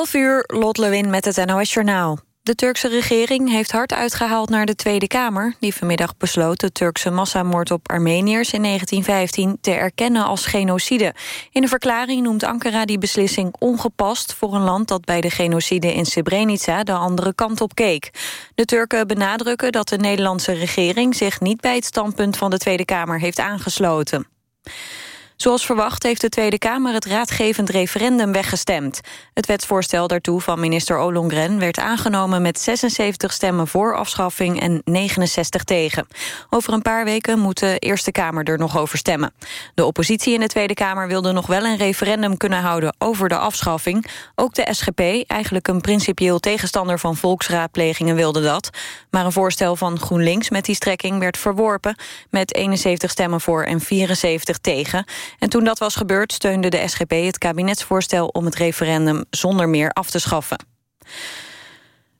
11 uur, Lot Lewin met het NOS Journaal. De Turkse regering heeft hard uitgehaald naar de Tweede Kamer... die vanmiddag besloot de Turkse massamoord op Armeniërs in 1915... te erkennen als genocide. In een verklaring noemt Ankara die beslissing ongepast... voor een land dat bij de genocide in Srebrenica de andere kant op keek. De Turken benadrukken dat de Nederlandse regering... zich niet bij het standpunt van de Tweede Kamer heeft aangesloten. Zoals verwacht heeft de Tweede Kamer het raadgevend referendum weggestemd. Het wetsvoorstel daartoe van minister Ollongren werd aangenomen met 76 stemmen voor afschaffing en 69 tegen. Over een paar weken moet de Eerste Kamer er nog over stemmen. De oppositie in de Tweede Kamer wilde nog wel een referendum kunnen houden over de afschaffing. Ook de SGP, eigenlijk een principieel tegenstander van volksraadplegingen, wilde dat. Maar een voorstel van GroenLinks met die strekking werd verworpen met 71 stemmen voor en 74 tegen. En toen dat was gebeurd steunde de SGP het kabinetsvoorstel om het referendum zonder meer af te schaffen.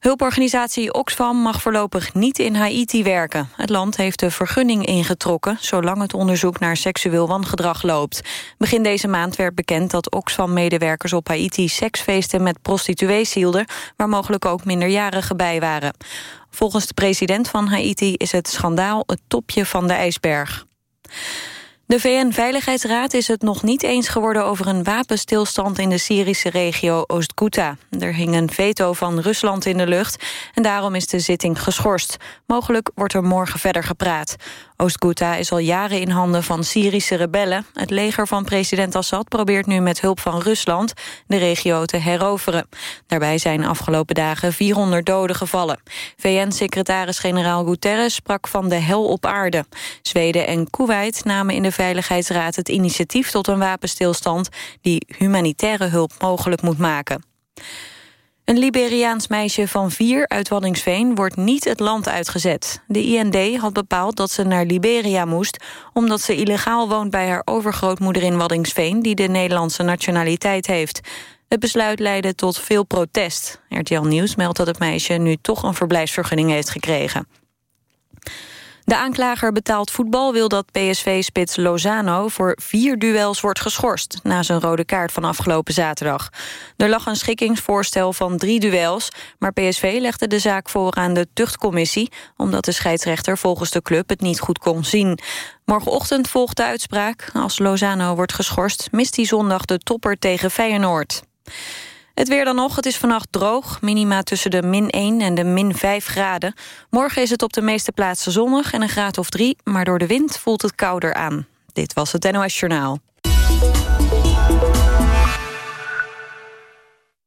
Hulporganisatie Oxfam mag voorlopig niet in Haiti werken. Het land heeft de vergunning ingetrokken... zolang het onderzoek naar seksueel wangedrag loopt. Begin deze maand werd bekend dat Oxfam-medewerkers op Haiti... seksfeesten met prostituees hielden... waar mogelijk ook minderjarigen bij waren. Volgens de president van Haiti is het schandaal het topje van de ijsberg. De VN-veiligheidsraad is het nog niet eens geworden over een wapenstilstand in de Syrische regio Oost-Ghouta. Er hing een veto van Rusland in de lucht en daarom is de zitting geschorst. Mogelijk wordt er morgen verder gepraat. Oost-Ghouta is al jaren in handen van Syrische rebellen. Het leger van president Assad probeert nu met hulp van Rusland de regio te heroveren. Daarbij zijn afgelopen dagen 400 doden gevallen. VN-secretaris-generaal Guterres sprak van de hel op aarde. Zweden en Kuwait namen in de Veiligheidsraad het initiatief tot een wapenstilstand die humanitaire hulp mogelijk moet maken. Een Liberiaans meisje van vier uit Waddingsveen wordt niet het land uitgezet. De IND had bepaald dat ze naar Liberia moest... omdat ze illegaal woont bij haar overgrootmoeder in Waddingsveen... die de Nederlandse nationaliteit heeft. Het besluit leidde tot veel protest. RTL Nieuws meldt dat het meisje nu toch een verblijfsvergunning heeft gekregen. De aanklager betaald voetbal wil dat PSV-spits Lozano... voor vier duels wordt geschorst na zijn rode kaart van afgelopen zaterdag. Er lag een schikkingsvoorstel van drie duels... maar PSV legde de zaak voor aan de tuchtcommissie... omdat de scheidsrechter volgens de club het niet goed kon zien. Morgenochtend volgt de uitspraak. Als Lozano wordt geschorst, mist hij zondag de topper tegen Feyenoord. Het weer dan nog, het is vannacht droog. Minima tussen de min 1 en de min 5 graden. Morgen is het op de meeste plaatsen zonnig en een graad of 3... maar door de wind voelt het kouder aan. Dit was het NOS Journaal.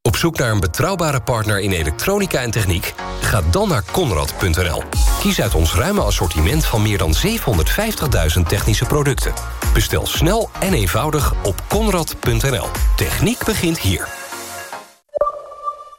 Op zoek naar een betrouwbare partner in elektronica en techniek? Ga dan naar Conrad.nl. Kies uit ons ruime assortiment van meer dan 750.000 technische producten. Bestel snel en eenvoudig op Conrad.nl. Techniek begint hier.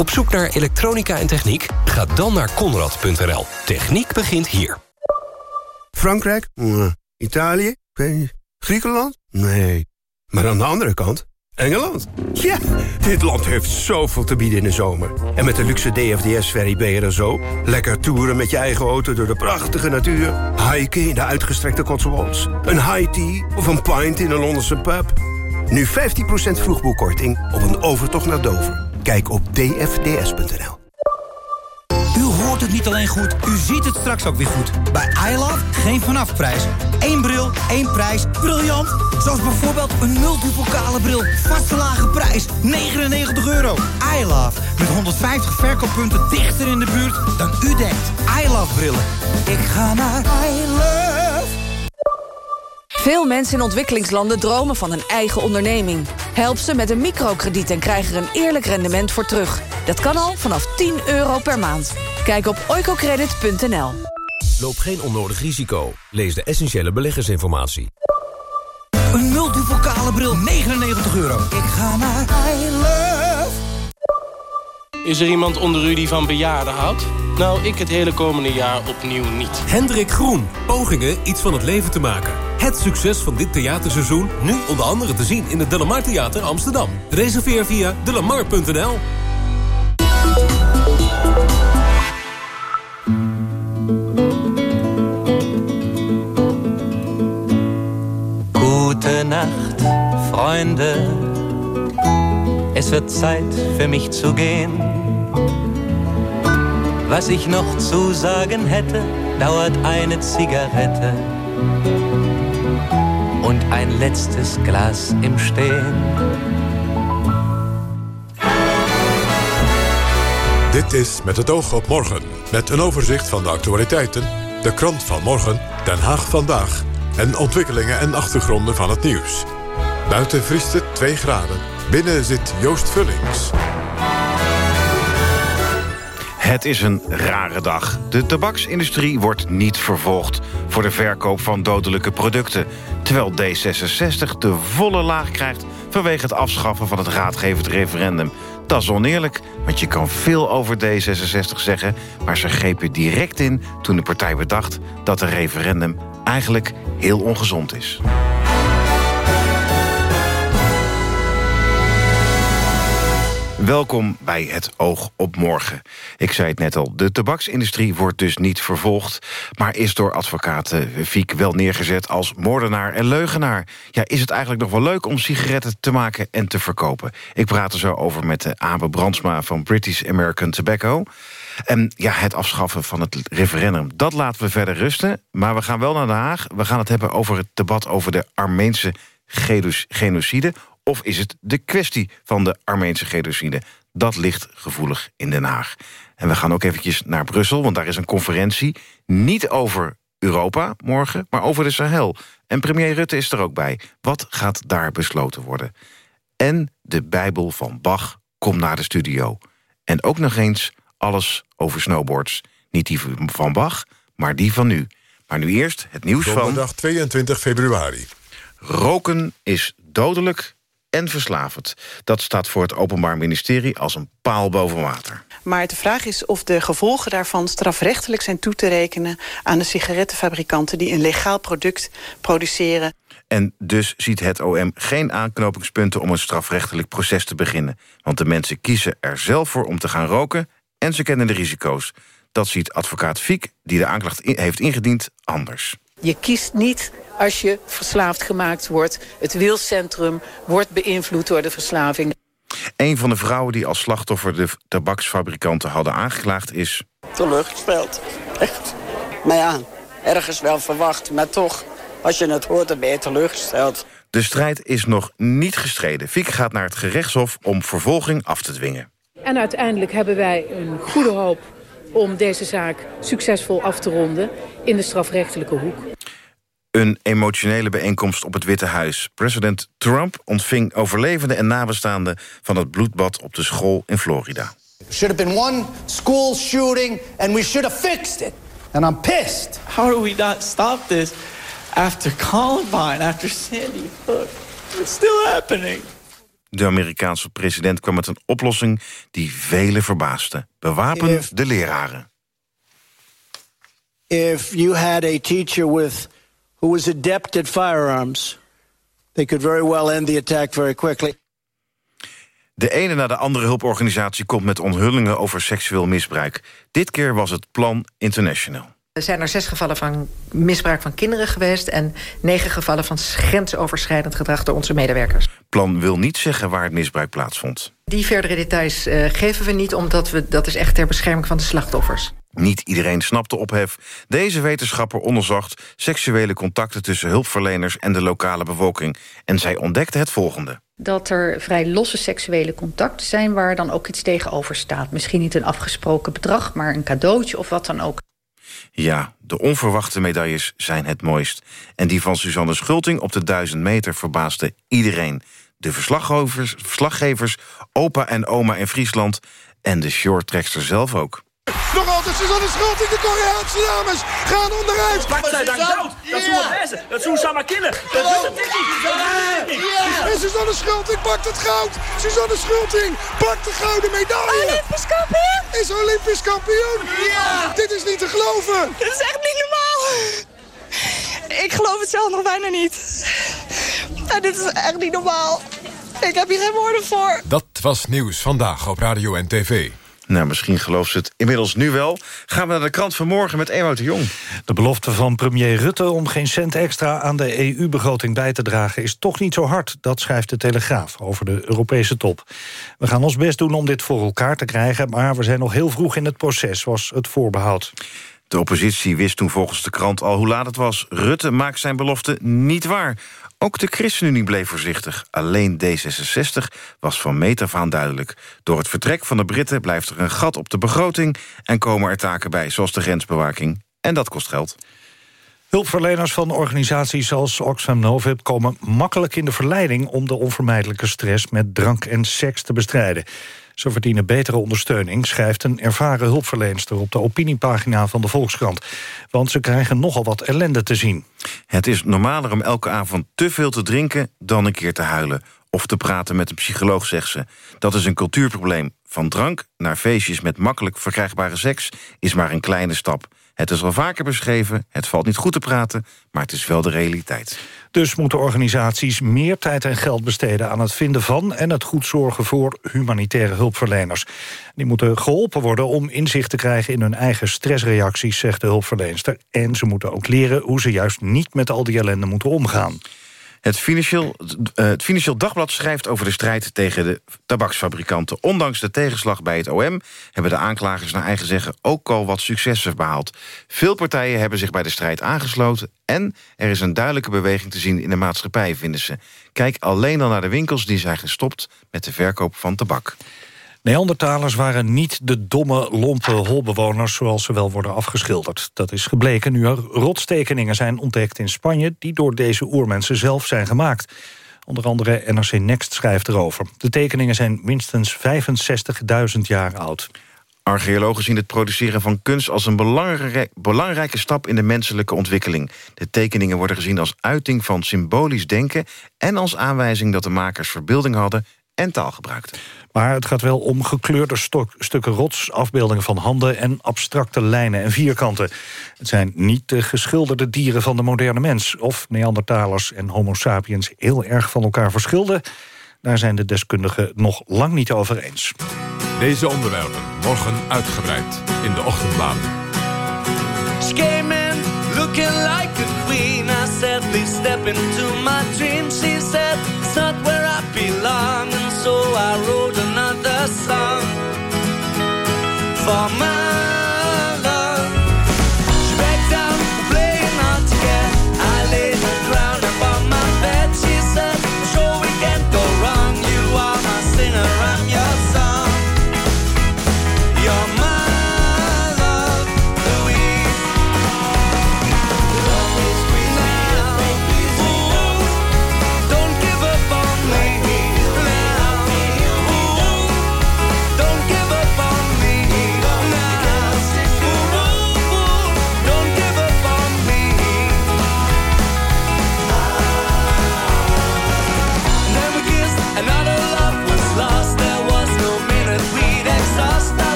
Op zoek naar elektronica en techniek? Ga dan naar Conrad.nl. Techniek begint hier. Frankrijk? Italië? Griekenland? Nee. Maar aan de andere kant, Engeland. Ja, dit land heeft zoveel te bieden in de zomer. En met de luxe DFDS-ferry ben je er zo. Lekker toeren met je eigen auto door de prachtige natuur. Hiken in de uitgestrekte Cotswolds. Een high tea of een pint in een Londense pub. Nu 15% vroegboekkorting op een overtocht naar Dover. Kijk op dfds.nl. U hoort het niet alleen goed, u ziet het straks ook weer goed. Bij iLove geen vanafprijs. Eén bril, één prijs. Briljant! Zoals bijvoorbeeld een multipokale bril. Vaste lage prijs, 99 euro. iLove, met 150 verkooppunten dichter in de buurt dan u denkt. iLove brillen. Ik ga naar iLove. Veel mensen in ontwikkelingslanden dromen van een eigen onderneming. Help ze met een microkrediet en krijg er een eerlijk rendement voor terug. Dat kan al vanaf 10 euro per maand. Kijk op oicocredit.nl. Loop geen onnodig risico. Lees de essentiële beleggersinformatie. Een multivocale bril, 99 euro. Ik ga naar I Is er iemand onder u die van bejaarden houdt? Nou, ik het hele komende jaar opnieuw niet. Hendrik Groen. Pogingen iets van het leven te maken. Het succes van dit theaterseizoen nu onder andere te zien in het Delamar Theater Amsterdam. Reserveer via delamar.nl. Gute Nacht, Freunde. Es wird Zeit für mich zu gehen. Was ich noch zu sagen hätte, dauert eine Zigarette und ein letztes Glas im Stehen. Dit is Met het oog op morgen. Met een overzicht van de actualiteiten, de krant van morgen, Den Haag vandaag... en ontwikkelingen en achtergronden van het nieuws. Buiten vriest het 2 graden. Binnen zit Joost Vullings. Het is een rare dag. De tabaksindustrie wordt niet vervolgd voor de verkoop van dodelijke producten... terwijl D66 de volle laag krijgt vanwege het afschaffen van het raadgevend referendum. Dat is oneerlijk, want je kan veel over D66 zeggen... maar ze grepen direct in toen de partij bedacht dat een referendum eigenlijk heel ongezond is. Welkom bij het Oog op Morgen. Ik zei het net al, de tabaksindustrie wordt dus niet vervolgd... maar is door advocaat Fiek wel neergezet als moordenaar en leugenaar. Ja, is het eigenlijk nog wel leuk om sigaretten te maken en te verkopen? Ik praat er zo over met de Abe Brandsma van British American Tobacco... En ja, het afschaffen van het referendum, dat laten we verder rusten. Maar we gaan wel naar Den Haag. We gaan het hebben over het debat over de Armeense genocide... Of is het de kwestie van de Armeense genocide? Dat ligt gevoelig in Den Haag. En we gaan ook eventjes naar Brussel, want daar is een conferentie... niet over Europa morgen, maar over de Sahel. En premier Rutte is er ook bij. Wat gaat daar besloten worden? En de Bijbel van Bach komt naar de studio. En ook nog eens alles over snowboards. Niet die van Bach, maar die van nu. Maar nu eerst het nieuws van... Donderdag 22 februari. Roken is dodelijk en verslavend. Dat staat voor het Openbaar Ministerie als een paal boven water. Maar de vraag is of de gevolgen daarvan strafrechtelijk zijn toe te rekenen... aan de sigarettenfabrikanten die een legaal product produceren. En dus ziet het OM geen aanknopingspunten om een strafrechtelijk proces te beginnen. Want de mensen kiezen er zelf voor om te gaan roken en ze kennen de risico's. Dat ziet advocaat Fiek, die de aanklacht heeft ingediend, anders. Je kiest niet als je verslaafd gemaakt wordt. Het wilcentrum wordt beïnvloed door de verslaving. Een van de vrouwen die als slachtoffer de tabaksfabrikanten hadden aangeklaagd is... Teleurgesteld, echt. Maar ja, ergens wel verwacht, maar toch, als je het hoort, dan ben je teleurgesteld. De strijd is nog niet gestreden. Fiek gaat naar het gerechtshof om vervolging af te dwingen. En uiteindelijk hebben wij een goede hoop om deze zaak succesvol af te ronden in de strafrechtelijke hoek. Een emotionele bijeenkomst op het Witte Huis. President Trump ontving overlevenden en nabestaanden... van het bloedbad op de school in Florida. Should have been one school shooting and we should have fixed it. And I'm pissed. How do we not stop this after Columbine, after Sandy Hook? It's still happening. De Amerikaanse president kwam met een oplossing die velen verbaasde. Bewapen de leraren. If you had a teacher with who was adept at firearms, they could very well end the attack very quickly. De ene na de andere hulporganisatie komt met onthullingen over seksueel misbruik. Dit keer was het Plan International. Er zijn er zes gevallen van misbruik van kinderen geweest... en negen gevallen van grensoverschrijdend gedrag door onze medewerkers. Plan wil niet zeggen waar het misbruik plaatsvond. Die verdere details uh, geven we niet, omdat we, dat is echt ter bescherming van de slachtoffers. Niet iedereen snapt de ophef. Deze wetenschapper onderzocht seksuele contacten tussen hulpverleners en de lokale bevolking. En zij ontdekte het volgende. Dat er vrij losse seksuele contacten zijn waar dan ook iets tegenover staat. Misschien niet een afgesproken bedrag, maar een cadeautje of wat dan ook. Ja, de onverwachte medailles zijn het mooist. En die van Suzanne Schulting op de 1000 meter verbaasde iedereen. De verslaggevers, verslaggevers opa en oma in Friesland... en de shorttrekster zelf ook. Nog altijd Suzanne Schulting. De Koreaanse dames gaan onderuit. Godzijdank dood. Dat is hoe het. Dat is hoe Sama killen. Dat is het niet. En Suzanne Schulting pakt het goud. Suzanne Schulting pakt de gouden medaille. Olympisch kampioen. Is Olympisch kampioen. Ja. Dit is niet te geloven. Dit is echt niet normaal. Ik geloof het zelf nog bijna niet. En dit is echt niet normaal. Ik heb hier geen woorden voor. Dat was Nieuws Vandaag op Radio en TV. Nou, misschien gelooft ze het inmiddels nu wel. Gaan we naar de krant van morgen met Ewout de Jong. De belofte van premier Rutte om geen cent extra aan de EU-begroting bij te dragen... is toch niet zo hard, dat schrijft de Telegraaf over de Europese top. We gaan ons best doen om dit voor elkaar te krijgen... maar we zijn nog heel vroeg in het proces, was het voorbehoud. De oppositie wist toen volgens de krant al hoe laat het was. Rutte maakt zijn belofte niet waar. Ook de ChristenUnie bleef voorzichtig. Alleen D66 was van meet af aan duidelijk. Door het vertrek van de Britten blijft er een gat op de begroting... en komen er taken bij, zoals de grensbewaking. En dat kost geld. Hulpverleners van organisaties als Oxfam Novib komen makkelijk in de verleiding om de onvermijdelijke stress met drank en seks te bestrijden. Ze verdienen betere ondersteuning, schrijft een ervaren hulpverlenster op de opiniepagina van de Volkskrant. Want ze krijgen nogal wat ellende te zien. Het is normaler om elke avond te veel te drinken dan een keer te huilen. Of te praten met een psycholoog, zegt ze. Dat is een cultuurprobleem. Van drank naar feestjes met makkelijk verkrijgbare seks is maar een kleine stap. Het is al vaker beschreven, het valt niet goed te praten... maar het is wel de realiteit. Dus moeten organisaties meer tijd en geld besteden... aan het vinden van en het goed zorgen voor humanitaire hulpverleners. Die moeten geholpen worden om inzicht te krijgen... in hun eigen stressreacties, zegt de hulpverlenster. En ze moeten ook leren hoe ze juist niet met al die ellende moeten omgaan. Het Financieel, uh, het Financieel Dagblad schrijft over de strijd tegen de tabaksfabrikanten. Ondanks de tegenslag bij het OM hebben de aanklagers naar eigen zeggen ook al wat successen behaald. Veel partijen hebben zich bij de strijd aangesloten en er is een duidelijke beweging te zien in de maatschappij, vinden ze. Kijk alleen al naar de winkels die zijn gestopt met de verkoop van tabak. Neandertalers waren niet de domme, lompe holbewoners... zoals ze wel worden afgeschilderd. Dat is gebleken nu er rotstekeningen zijn ontdekt in Spanje... die door deze oermensen zelf zijn gemaakt. Onder andere NRC Next schrijft erover. De tekeningen zijn minstens 65.000 jaar oud. Archeologen zien het produceren van kunst als een belangrijk, belangrijke stap in de menselijke ontwikkeling. De tekeningen worden gezien als uiting van symbolisch denken... en als aanwijzing dat de makers verbeelding hadden en taal gebruikten. Maar het gaat wel om gekleurde stok, stukken rots, afbeeldingen van handen... en abstracte lijnen en vierkanten. Het zijn niet de geschilderde dieren van de moderne mens... of Neandertalers en homo sapiens heel erg van elkaar verschilden. Daar zijn de deskundigen nog lang niet over eens. Deze onderwerpen morgen uitgebreid in de ochtendbladen. Scheming, looking like a queen. I said, please step into my dream. She said, it's not where I belong. And so I wrote another song for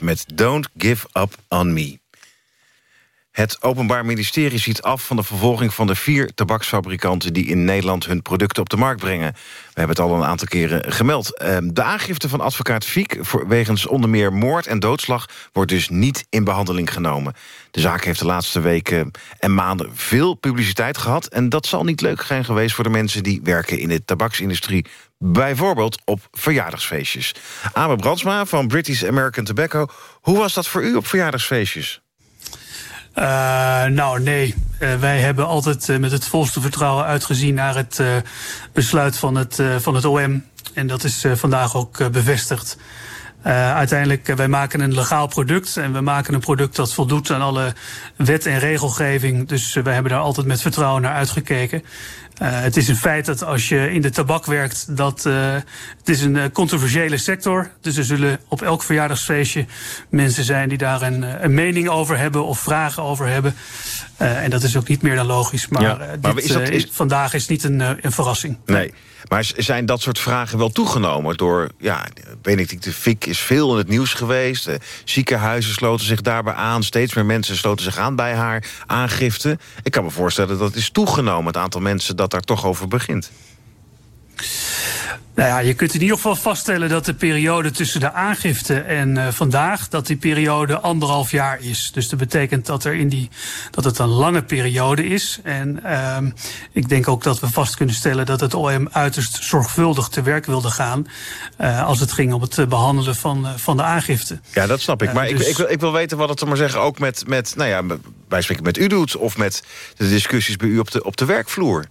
Met Don't Give Up On Me. Het Openbaar Ministerie ziet af van de vervolging van de vier tabaksfabrikanten... die in Nederland hun producten op de markt brengen. We hebben het al een aantal keren gemeld. Ehm, de aangifte van advocaat Fiek wegens onder meer moord en doodslag... wordt dus niet in behandeling genomen. De zaak heeft de laatste weken en maanden veel publiciteit gehad... en dat zal niet leuk zijn geweest voor de mensen die werken in de tabaksindustrie... bijvoorbeeld op verjaardagsfeestjes. Abe Brandsma van British American Tobacco... hoe was dat voor u op verjaardagsfeestjes? Uh, nou, nee. Uh, wij hebben altijd uh, met het volste vertrouwen uitgezien naar het besluit van het, van het OM. En dat is vandaag ook bevestigd. uiteindelijk, wij maken een legaal product en we maken een product dat voldoet aan alle wet en regelgeving. Dus wij hebben daar altijd met vertrouwen naar uitgekeken. Uh, het is een feit dat als je in de tabak werkt, dat uh, het is een uh, controversiële sector. Dus er zullen op elk verjaardagsfeestje mensen zijn die daar een mening over hebben of vragen over hebben. En dat is ook niet meer dan logisch. Maar, ja, maar dit, is dat, is... vandaag is niet een, een verrassing. Nee. Maar zijn dat soort vragen wel toegenomen door... ja, Benedict de Fik is veel in het nieuws geweest. Ziekenhuizen sloten zich daarbij aan. Steeds meer mensen sloten zich aan bij haar aangifte. Ik kan me voorstellen dat het is toegenomen... het aantal mensen dat daar toch over begint. Nou ja, je kunt in ieder geval vaststellen dat de periode tussen de aangifte en uh, vandaag, dat die periode anderhalf jaar is. Dus dat betekent dat, er in die, dat het een lange periode is. En uh, ik denk ook dat we vast kunnen stellen dat het OM uiterst zorgvuldig te werk wilde gaan. Uh, als het ging om het behandelen van, van de aangifte. Ja, dat snap ik. Maar dus... ik, ik, wil, ik wil weten wat het er maar zeggen ook met, met nou ja, wij spreken met u doet of met de discussies bij u op de, op de werkvloer.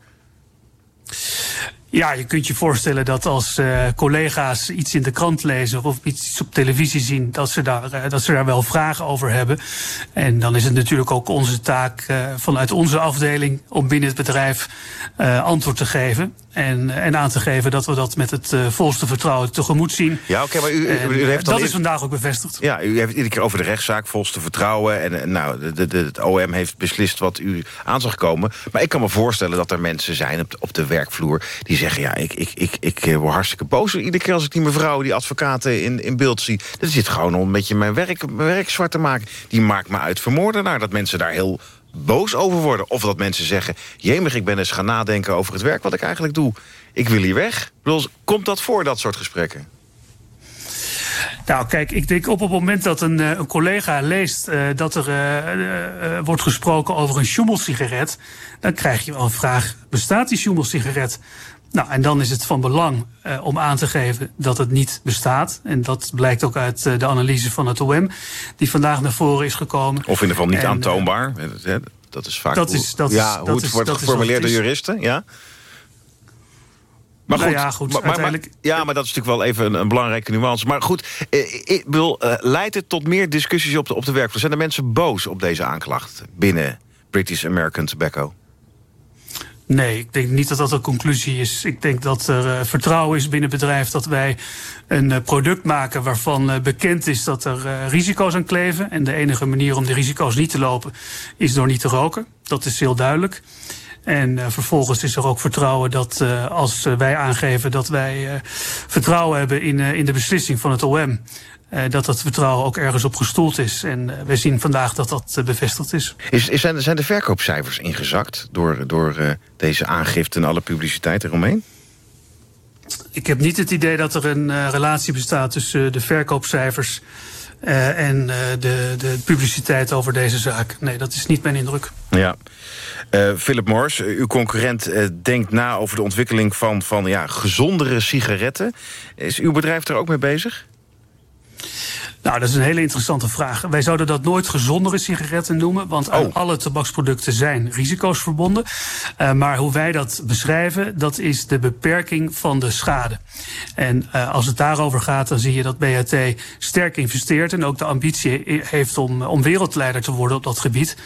Ja, je kunt je voorstellen dat als uh, collega's iets in de krant lezen of iets op televisie zien, dat ze, daar, uh, dat ze daar wel vragen over hebben. En dan is het natuurlijk ook onze taak uh, vanuit onze afdeling om binnen het bedrijf antwoord te geven. En, en aan te geven dat we dat met het volste vertrouwen tegemoet zien. Ja, oké, maar u, u, heeft dat is vandaag ook bevestigd. Ja, u heeft iedere keer over de rechtszaak, volste vertrouwen. En, en nou, de, de, het OM heeft beslist wat u aan zag komen. Maar ik kan me voorstellen dat er mensen zijn op de, op de werkvloer die zeggen... ja, ik, ik, ik, ik word hartstikke boos iedere keer als ik die mevrouw... die advocaten in, in beeld zie. Dat zit gewoon om een beetje mijn werk, mijn zwart te maken. Die maakt me uit vermoordenaar. Dat mensen daar heel boos over worden. Of dat mensen zeggen... jemig, ik ben eens gaan nadenken over het werk wat ik eigenlijk doe. Ik wil hier weg. Komt dat voor, dat soort gesprekken? Nou, kijk, ik denk op het moment dat een, een collega leest uh, dat er wordt gesproken over een Schumel-sigaret, dan krijg je wel een vraag: bestaat die Schumel-sigaret? Nou, en dan is het van belang uh, om aan te geven dat het niet bestaat. En dat blijkt ook uit uh, de analyse van het OM, die vandaag naar voren is gekomen. Of in ieder geval niet en, aantoonbaar. Uh, dat is vaak dat is, dat ja, is, hoe het is, wordt geformuleerd door juristen. Ja? Maar goed, nou ja, goed maar, uiteindelijk... maar, ja, maar dat is natuurlijk wel even een, een belangrijke nuance. Maar goed, ik wil, leidt het tot meer discussies op de, op de werkvloer? Zijn de mensen boos op deze aanklacht binnen British American Tobacco? Nee, ik denk niet dat dat een conclusie is. Ik denk dat er uh, vertrouwen is binnen het bedrijf dat wij een uh, product maken waarvan uh, bekend is dat er risico's aan kleven. En de enige manier om die risico's niet te lopen is door niet te roken. Dat is heel duidelijk. En vervolgens is er ook vertrouwen dat als wij aangeven dat wij vertrouwen hebben in, in de beslissing van het OM. Dat dat vertrouwen ook ergens op gestoeld is. En we zien vandaag dat dat bevestigd is. is, is zijn, zijn de verkoopcijfers ingezakt door, door deze aangifte en alle publiciteit eromheen? Ik heb niet het idee dat er een relatie bestaat tussen de verkoopcijfers uh, en uh, de, de publiciteit over deze zaak. Nee, dat is niet mijn indruk. Ja. Uh, Philip Morris, uw concurrent denkt na over de ontwikkeling van, van ja, gezondere sigaretten. Is uw bedrijf er ook mee bezig? Nou, dat is een hele interessante vraag. Wij zouden dat nooit gezondere sigaretten noemen, want aan oh. alle tabaksproducten zijn risico's verbonden. Uh, maar hoe wij dat beschrijven, dat is de beperking van de schade. En uh, als het daarover gaat, dan zie je dat BHT sterk investeert en ook de ambitie heeft om, om wereldleider te worden op dat gebied.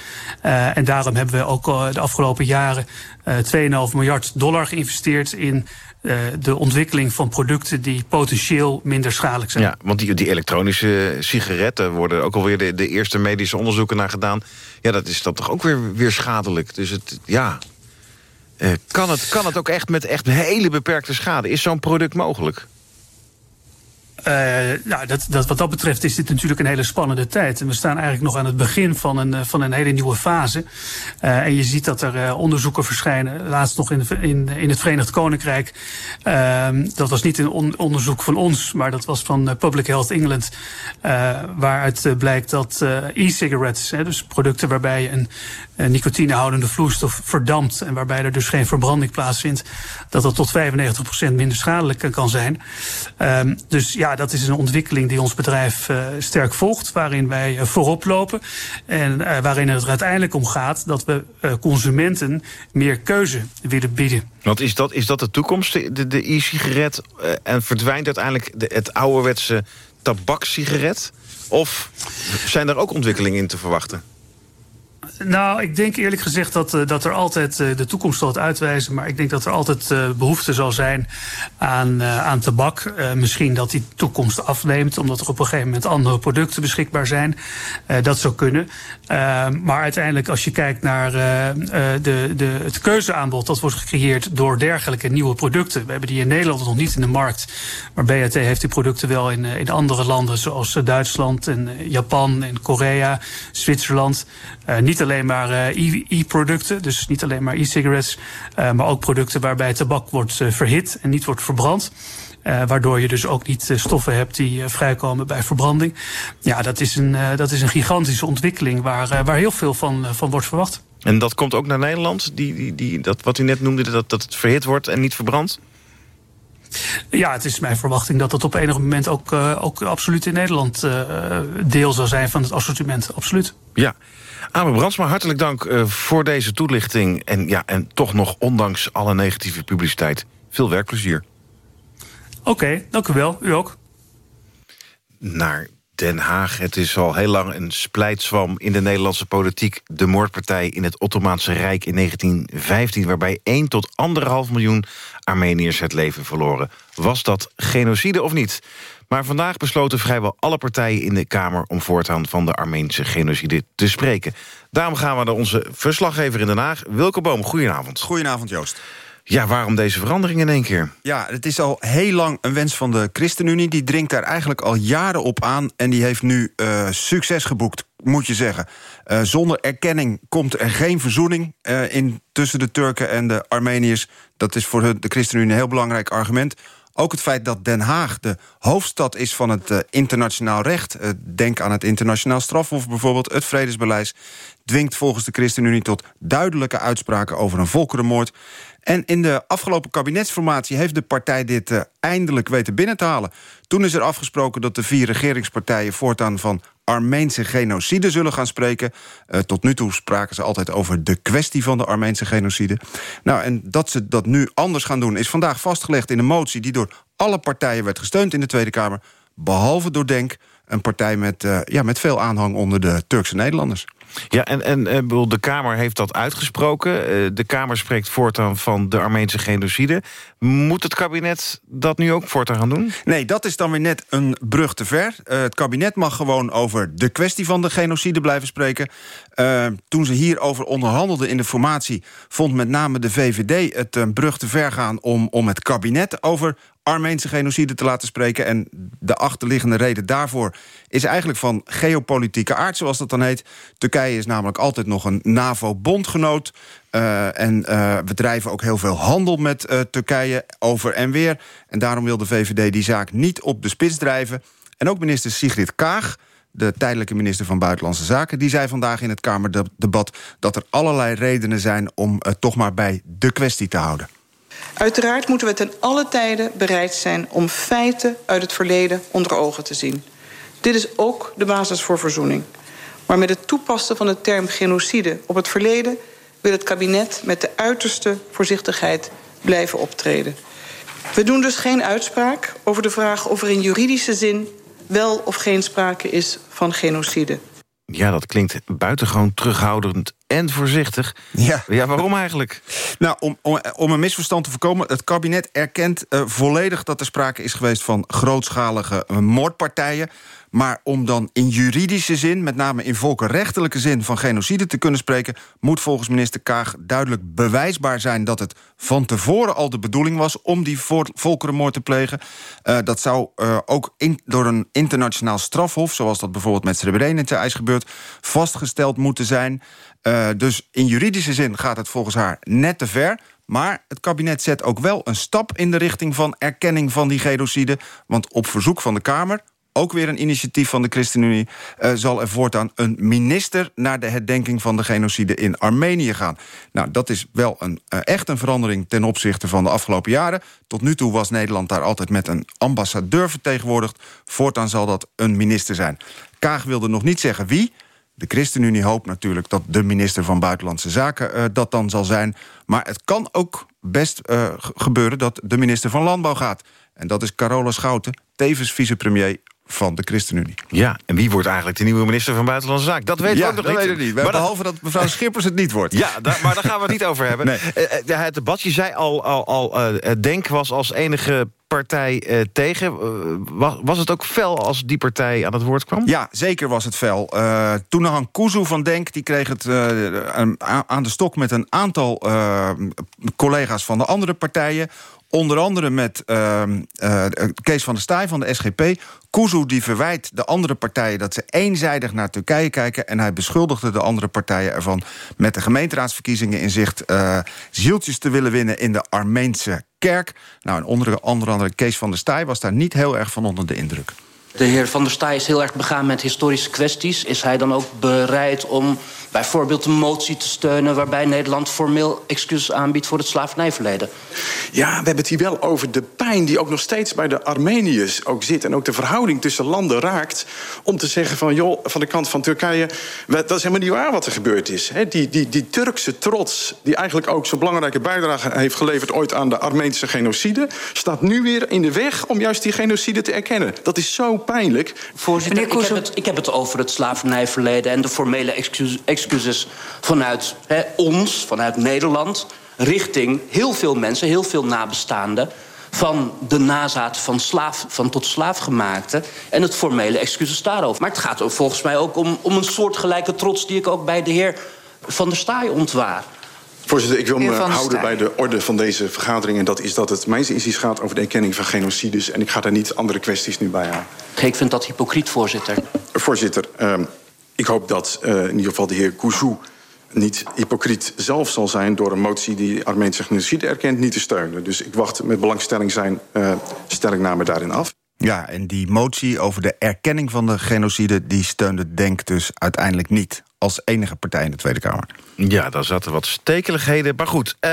Uh, en daarom hebben we ook de afgelopen jaren 2,5 miljard dollar geïnvesteerd in de ontwikkeling van producten die potentieel minder schadelijk zijn. Ja, want die, elektronische sigaretten worden ook alweer de, de eerste medische onderzoeken naar gedaan. Ja, dat is dan toch ook weer, weer schadelijk. Dus het, ja, uh, kan, het, kan het ook echt met echt hele beperkte schade? Is zo'n product mogelijk? Nou, dat, dat, wat dat betreft is dit natuurlijk een hele spannende tijd. En we staan eigenlijk nog aan het begin van een, van een hele nieuwe fase. Uh, en je ziet dat er onderzoeken verschijnen. Laatst nog in, in, in het Verenigd Koninkrijk. Ehm, dat was niet een on onderzoek van ons, maar dat was van Public Health England. waaruit blijkt dat e-cigarettes, dus producten waarbij je een, een nicotinehoudende vloeistof verdampt. en waarbij er dus geen verbranding plaatsvindt. dat dat tot 95% minder schadelijk kan zijn. Um, dus ja, dat is een ontwikkeling die ons bedrijf uh, sterk volgt, waarin wij uh, voorop lopen en uh, waarin het uiteindelijk om gaat dat we consumenten meer keuze willen bieden. Want is dat, is dat de toekomst, de e-sigaret, en verdwijnt uiteindelijk de, het ouderwetse tabakssigaret? Of zijn er ook ontwikkelingen in te verwachten? Nou, ik denk eerlijk gezegd dat, uh, dat er altijd, uh, de toekomst zal het uitwijzen, maar ik denk dat er altijd uh, behoefte zal zijn aan, aan tabak. misschien dat die toekomst afneemt, omdat er op een gegeven moment andere producten beschikbaar zijn. dat zou kunnen. maar uiteindelijk, als je kijkt naar de, de, het keuzeaanbod dat wordt gecreëerd door dergelijke nieuwe producten. We hebben die in Nederland nog niet in de markt, maar BAT heeft die producten wel in, in andere landen, zoals Duitsland en Japan en Korea, Zwitserland. niet alleen alleen maar e-producten, dus niet alleen maar e-cigarettes, uh, maar ook producten waarbij tabak wordt uh, verhit en niet wordt verbrand. Uh, waardoor je dus ook niet stoffen hebt die vrijkomen bij verbranding. Ja, dat is een, dat is een gigantische ontwikkeling waar, waar heel veel van, van wordt verwacht. En dat komt ook naar Nederland, die, die, die, dat, wat u net noemde, dat, dat het verhit wordt en niet verbrandt? Ja, het is mijn verwachting dat dat op enig moment ook, ook absoluut in Nederland deel zal zijn van het assortiment. Absoluut. Ja. Amer Brandsma, hartelijk dank uh, voor deze toelichting. En, ja, en toch nog, ondanks alle negatieve publiciteit, veel werkplezier. Oké, okay, dank u wel. U ook. Naar Den Haag. Het is al heel lang een splijtswam in de Nederlandse politiek. De moordpartij in het Ottomaanse Rijk in 1915... waarbij 1 tot 1,5 miljoen Armeniërs het leven verloren. Was dat genocide of niet? Maar vandaag besloten vrijwel alle partijen in de Kamer... om voortaan van de Armeense genocide te spreken. Daarom gaan we naar onze verslaggever in Den Haag, Wilke Boom. Goedenavond. Goedenavond, Joost. Ja, waarom deze verandering in één keer? Ja, het is al heel lang een wens van de ChristenUnie. Die dringt daar eigenlijk al jaren op aan. En die heeft nu uh, succes geboekt, moet je zeggen. Uh, zonder erkenning komt er geen verzoening uh, in, tussen de Turken en de Armeniërs. Dat is voor de ChristenUnie een heel belangrijk argument. Ook het feit dat Den Haag de hoofdstad is van het uh, internationaal recht. Uh, denk aan het internationaal strafhof bijvoorbeeld. Het vredesbeleid dwingt volgens de ChristenUnie tot duidelijke uitspraken over een volkerenmoord. En in de afgelopen kabinetsformatie heeft de partij dit uh, eindelijk weten binnen te halen. Toen is er afgesproken dat de vier regeringspartijen voortaan van Armeense genocide zullen gaan spreken. Uh, tot nu toe spraken ze altijd over de kwestie van de Armeense genocide. Nou, en dat ze dat nu anders gaan doen... is vandaag vastgelegd in een motie die door alle partijen werd gesteund in de Tweede Kamer... behalve door DENK, een partij met, uh, ja, met veel aanhang onder de Turkse Nederlanders. Ja, en, en eh, de Kamer heeft dat uitgesproken. De Kamer spreekt voortaan van de Armeense genocide. Moet het kabinet dat nu ook voortaan gaan doen? Nee, dat is dan weer net een brug te ver. Uh, het kabinet mag gewoon over de kwestie van de genocide blijven spreken. Toen ze hierover onderhandelden in de formatie... vond met name de VVD het een brug te ver gaan... om, om het kabinet over Armeense genocide te laten spreken. En de achterliggende reden daarvoor is eigenlijk van geopolitieke aard, zoals dat dan heet. Turkije is namelijk altijd nog een NAVO-bondgenoot. Uh, en uh, we drijven ook heel veel handel met uh, Turkije over en weer. En daarom wil de VVD die zaak niet op de spits drijven. En ook minister Sigrid Kaag, de tijdelijke minister van Buitenlandse Zaken... die zei vandaag in het Kamerdebat dat er allerlei redenen zijn... om het toch maar bij de kwestie te houden. Uiteraard moeten we ten alle tijden bereid zijn... om feiten uit het verleden onder ogen te zien. Dit is ook de basis voor verzoening. Maar met het toepassen van de term genocide op het verleden... wil het kabinet met de uiterste voorzichtigheid blijven optreden. We doen dus geen uitspraak over de vraag of er in juridische zin... wel of geen sprake is van genocide. Ja, dat klinkt buitengewoon terughoudend en voorzichtig. Ja. ja waarom eigenlijk? Nou, om, om, om een misverstand te voorkomen... het kabinet erkent uh, volledig dat er sprake is geweest... van grootschalige uh, moordpartijen. Maar om dan in juridische zin, met name in volkenrechtelijke zin... van genocide te kunnen spreken... moet volgens minister Kaag duidelijk bewijsbaar zijn... dat het van tevoren al de bedoeling was om die volkerenmoord te plegen. Uh, dat zou uh, ook in, door een internationaal strafhof... zoals dat bijvoorbeeld met Srebrenica is gebeurd... vastgesteld moeten zijn. Uh, dus in juridische zin gaat het volgens haar net te ver... Maar het kabinet zet ook wel een stap in de richting van erkenning van die genocide. Want op verzoek van de Kamer ook weer een initiatief van de ChristenUnie... Uh, zal er voortaan een minister naar de herdenking van de genocide in Armenië gaan. Nou, dat is wel een, uh, echt een verandering ten opzichte van de afgelopen jaren. Tot nu toe was Nederland daar altijd met een ambassadeur vertegenwoordigd. Voortaan zal dat een minister zijn. Kaag wilde nog niet zeggen wie... De ChristenUnie hoopt natuurlijk dat de minister van Buitenlandse Zaken uh, dat dan zal zijn. Maar het kan ook best gebeuren dat de minister van Landbouw gaat. En dat is Carola Schouten, tevens vicepremier van de ChristenUnie. Ja, en wie wordt eigenlijk de nieuwe minister van Buitenlandse Zaken? Dat weten ja, we ook nog dat niet. Maar behalve dat mevrouw Schippers het niet wordt. Ja, daar, maar daar gaan we het niet over hebben. Nee. Uh, het debat, je zei al, al, al uh, Denk was als enige partij tegen. Was, was, het ook fel als die partij aan het woord kwam? Ja, zeker was het fel. Uh, Toenahan Kuzu van Denk die kreeg het aan de stok... met een aantal collega's van de andere partijen... Onder andere met uh, uh, Kees van der Staaij van de SGP. Kuzu die verwijt de andere partijen dat ze eenzijdig naar Turkije kijken... en hij beschuldigde de andere partijen ervan... met de gemeenteraadsverkiezingen in zicht... Uh, zieltjes te willen winnen in de Armeense kerk. Nou, en onder, onder andere Kees van der Staaij was daar niet heel erg van onder de indruk. De heer Van der Staaij is heel erg begaan met historische kwesties. Is hij dan ook bereid om bijvoorbeeld een motie te steunen... waarbij Nederland formeel excuses aanbiedt voor het slavernijverleden? Ja, we hebben het hier wel over de pijn die ook nog steeds bij de Armeniërs ook zit... en ook de verhouding tussen landen raakt... om te zeggen van, joh, van de kant van Turkije... dat is helemaal niet waar wat er gebeurd is. Die, die, die Turkse trots, die eigenlijk ook zo'n belangrijke bijdrage heeft geleverd... ooit aan de Armeense genocide... staat nu weer in de weg om juist die genocide te erkennen. Dat is zo pijnlijk. Voorzitter, ik heb, het, ik heb het over het slavernijverleden... en de formele excuses, excuses vanuit he, ons, vanuit Nederland... richting heel veel mensen, heel veel nabestaanden... van de nazaat van, slaaf, van tot slaafgemaakte... en het formele excuses daarover. Maar het gaat ook volgens mij ook om, om een soortgelijke trots... die ik ook bij de heer Van der Staaij ontwaar. Voorzitter, ik wil me houden bij de orde van deze vergadering... en dat is dat het mijn inziens gaat over de erkenning van genocides... en ik ga daar niet andere kwesties nu bij aan. Ik vind dat hypocriet, voorzitter. Voorzitter, uh, ik hoop dat uh, in ieder geval de heer Kouzou niet hypocriet zelf zal zijn... door een motie die Armeense genocide erkent niet te steunen. Dus ik wacht met belangstelling zijn uh, stellingname daarin af. Ja, en die motie over de erkenning van de genocide... die steunde Denk dus uiteindelijk niet als enige partij in de Tweede Kamer. Ja, daar zaten wat stekeligheden. Maar goed, uh,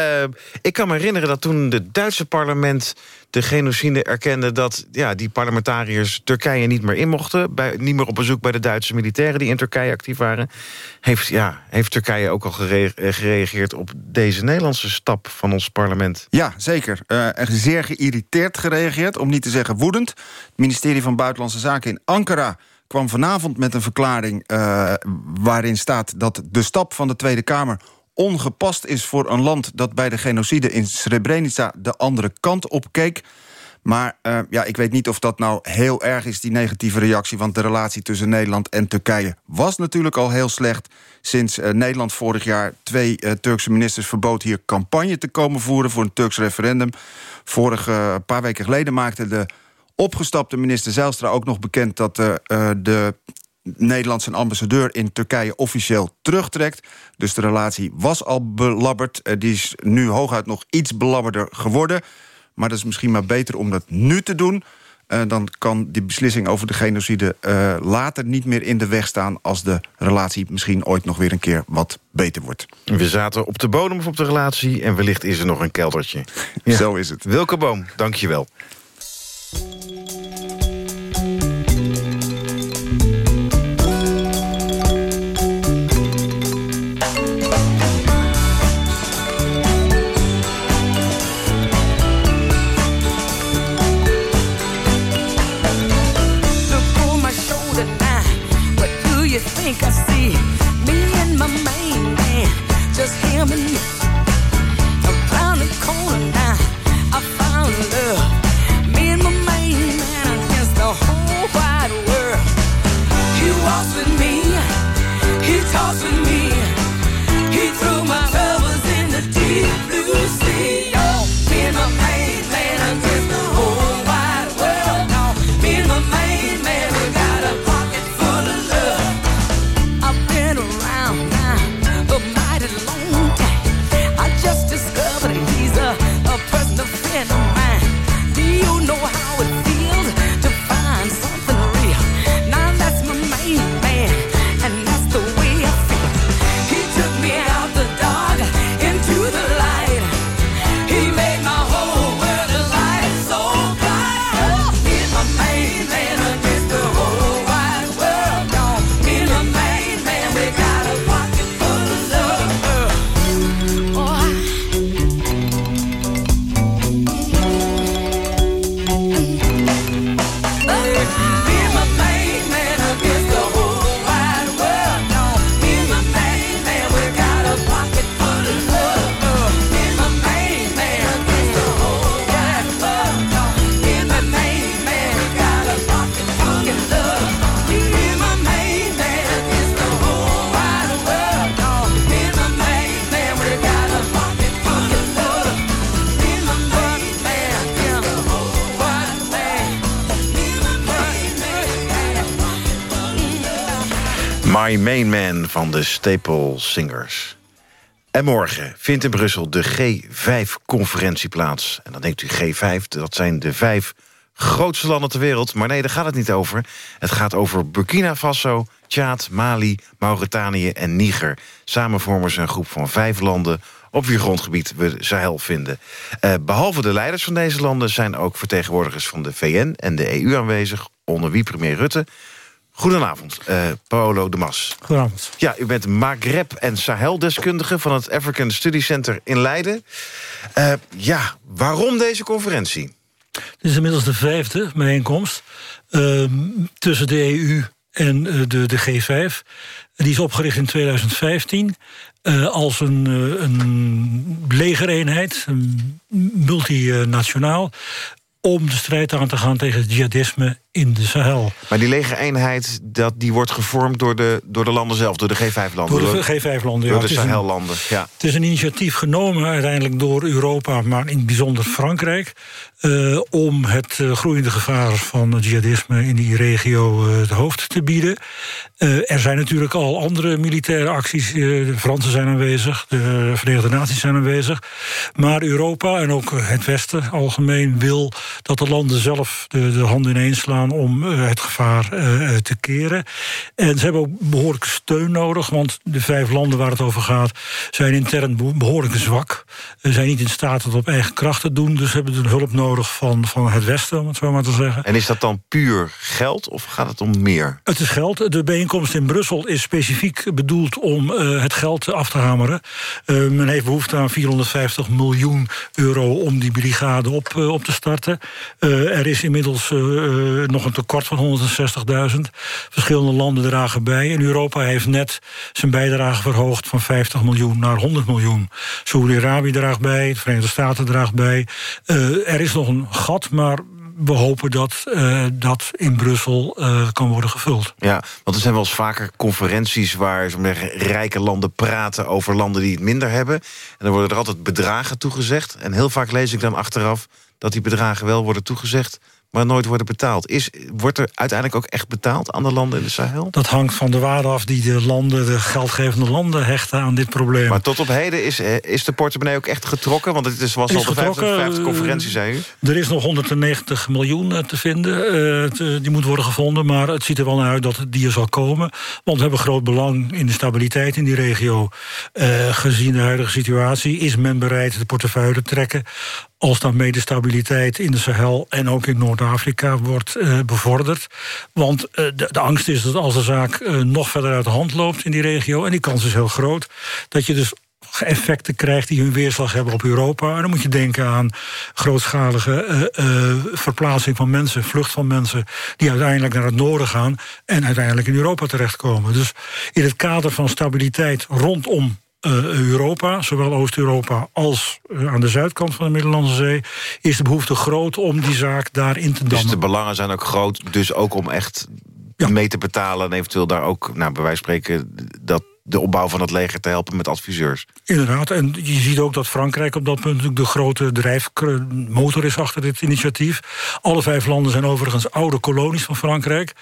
ik kan me herinneren dat toen het Duitse parlement... de genocide erkende dat ja, die parlementariërs Turkije niet meer in mochten... Bij, niet meer op bezoek bij de Duitse militairen die in Turkije actief waren... heeft, ja, heeft Turkije ook al gere gereageerd op deze Nederlandse stap van ons parlement? Ja, zeker. Uh, zeer geïrriteerd gereageerd, om niet te zeggen woedend. Het ministerie van Buitenlandse Zaken in Ankara kwam vanavond met een verklaring uh, waarin staat dat de stap van de Tweede Kamer ongepast is voor een land dat bij de genocide in Srebrenica de andere kant op keek. Maar uh, ja, ik weet niet of dat nou heel erg is, die negatieve reactie... want de relatie tussen Nederland en Turkije was natuurlijk al heel slecht... sinds uh, Nederland vorig jaar twee Turkse ministers verbood... hier campagne te komen voeren voor een Turks referendum. Vorige paar weken geleden maakte de opgestapte minister Zijlstra ook nog bekend... dat uh, de Nederlandse ambassadeur in Turkije officieel terugtrekt. Dus de relatie was al belabberd. Uh, die is nu hooguit nog iets belabberder geworden. Maar dat is misschien maar beter om dat nu te doen. Uh, dan kan die beslissing over de genocide uh, later niet meer in de weg staan... als de relatie misschien ooit nog weer een keer wat beter wordt. We zaten op de bodem op de relatie... en wellicht is er nog een keldertje. Ja. Zo is het. Wilke Boom, dank je wel. Think I Man van de Staple Singers. En morgen vindt in Brussel de G5-conferentie plaats. En dan denkt u G5, dat zijn de vijf grootste landen ter wereld. Maar nee, daar gaat het niet over. Het gaat over Burkina Faso, Tjaad, Mali, Mauritanië en Niger. Samen vormen ze een groep van vijf landen op wier grondgebied we Sahel vinden. Eh, behalve de leiders van deze landen zijn ook vertegenwoordigers van de VN en de EU aanwezig, onder wie premier Rutte. Goedenavond, eh, Paolo de Mas. Goedenavond. Ja, u bent Maghreb- en Sahel-deskundige van het African Study Center in Leiden. Eh, ja, waarom deze conferentie? Dit is inmiddels de vijfde bijeenkomst ehm, tussen de EU en eh, de, de G5. Die is opgericht in 2015 eh, als een, eh, een legereenheid, een multinationaal... om de strijd aan te gaan tegen het jihadisme in de Sahel. Maar die legereenheid dat, die wordt gevormd door de, door de landen zelf, door de G5-landen. Door de G5-landen, ja. Door de Het is een- Sahel-landen, ja. Het is een initiatief genomen uiteindelijk door Europa, maar in het bijzonder Frankrijk. eh, om het eh, groeiende gevaar van het jihadisme in die regio eh, het hoofd te bieden. Er zijn natuurlijk al andere militaire acties. de Fransen zijn aanwezig, de Verenigde Naties zijn aanwezig. Maar Europa en ook het Westen algemeen wil dat de landen zelf de, de handen ineens slaan om eh, het gevaar eh, te keren. En ze hebben ook behoorlijk steun nodig, want de vijf landen waar het over gaat zijn intern be- behoorlijk zwak. Ze zijn niet in staat het op eigen kracht te doen, dus hebben de hulp nodig van, van het Westen, om het zo maar te zeggen. En is dat dan puur geld of gaat het om meer? Het is geld. De bijeenkomst in Brussel is specifiek bedoeld om eh, het geld af te hameren. Men heeft behoefte aan 450 miljoen euro om die brigade op, op te starten. Er is inmiddels nog een tekort van 160.000. Verschillende landen dragen bij. En Europa heeft net zijn bijdrage verhoogd van 50 miljoen naar 100 miljoen. Saoedi-Arabië draagt bij, de Verenigde Staten draagt bij. Eh, er is nog een gat, maar we hopen dat eh, dat in Brussel eh, kan worden gevuld. Ja, want er zijn wel eens vaker conferenties waar rijke landen praten over landen die het minder hebben. En dan worden er altijd bedragen toegezegd. En heel vaak lees ik dan achteraf dat die bedragen wel worden toegezegd, maar nooit worden betaald. Is, wordt er uiteindelijk ook echt betaald aan de landen in de Sahel? Dat hangt van de waarde af die de landen, de geldgevende landen hechten aan dit probleem. Maar tot op heden is, eh, is de portemonnee ook echt getrokken? Want het is, was Is al de getrokken, 50, eh, conferentie, zei u. Er is nog 190 miljoen eh, te vinden. die moet worden gevonden. Maar het ziet er wel naar uit dat die er zal komen. Want we hebben groot belang in de stabiliteit in die regio. Gezien de huidige situatie is men bereid de portefeuille te trekken. Als daarmee de stabiliteit in de Sahel en ook in Noord-Afrika wordt eh, bevorderd. Want eh, de, angst is dat als de zaak eh, nog verder uit de hand loopt in die regio... en die kans is heel groot, dat je dus effecten krijgt die hun weerslag hebben op Europa. En dan moet je denken aan grootschalige verplaatsing van mensen, vlucht van mensen die uiteindelijk naar het noorden gaan en uiteindelijk in Europa terechtkomen. Dus in het kader van stabiliteit rondom Europa, zowel Oost-Europa als eh, aan de zuidkant van de Middellandse Zee, is de behoefte groot om die zaak daarin te dammen. Dus de belangen zijn ook groot, dus ook om echt mee te betalen... en eventueel daar ook, nou, bij wijze van spreken... dat de opbouw van het leger te helpen met adviseurs. Inderdaad, en je ziet ook dat Frankrijk op dat punt de grote drijfmotor is achter dit initiatief. Alle vijf landen zijn overigens oude kolonies van Frankrijk.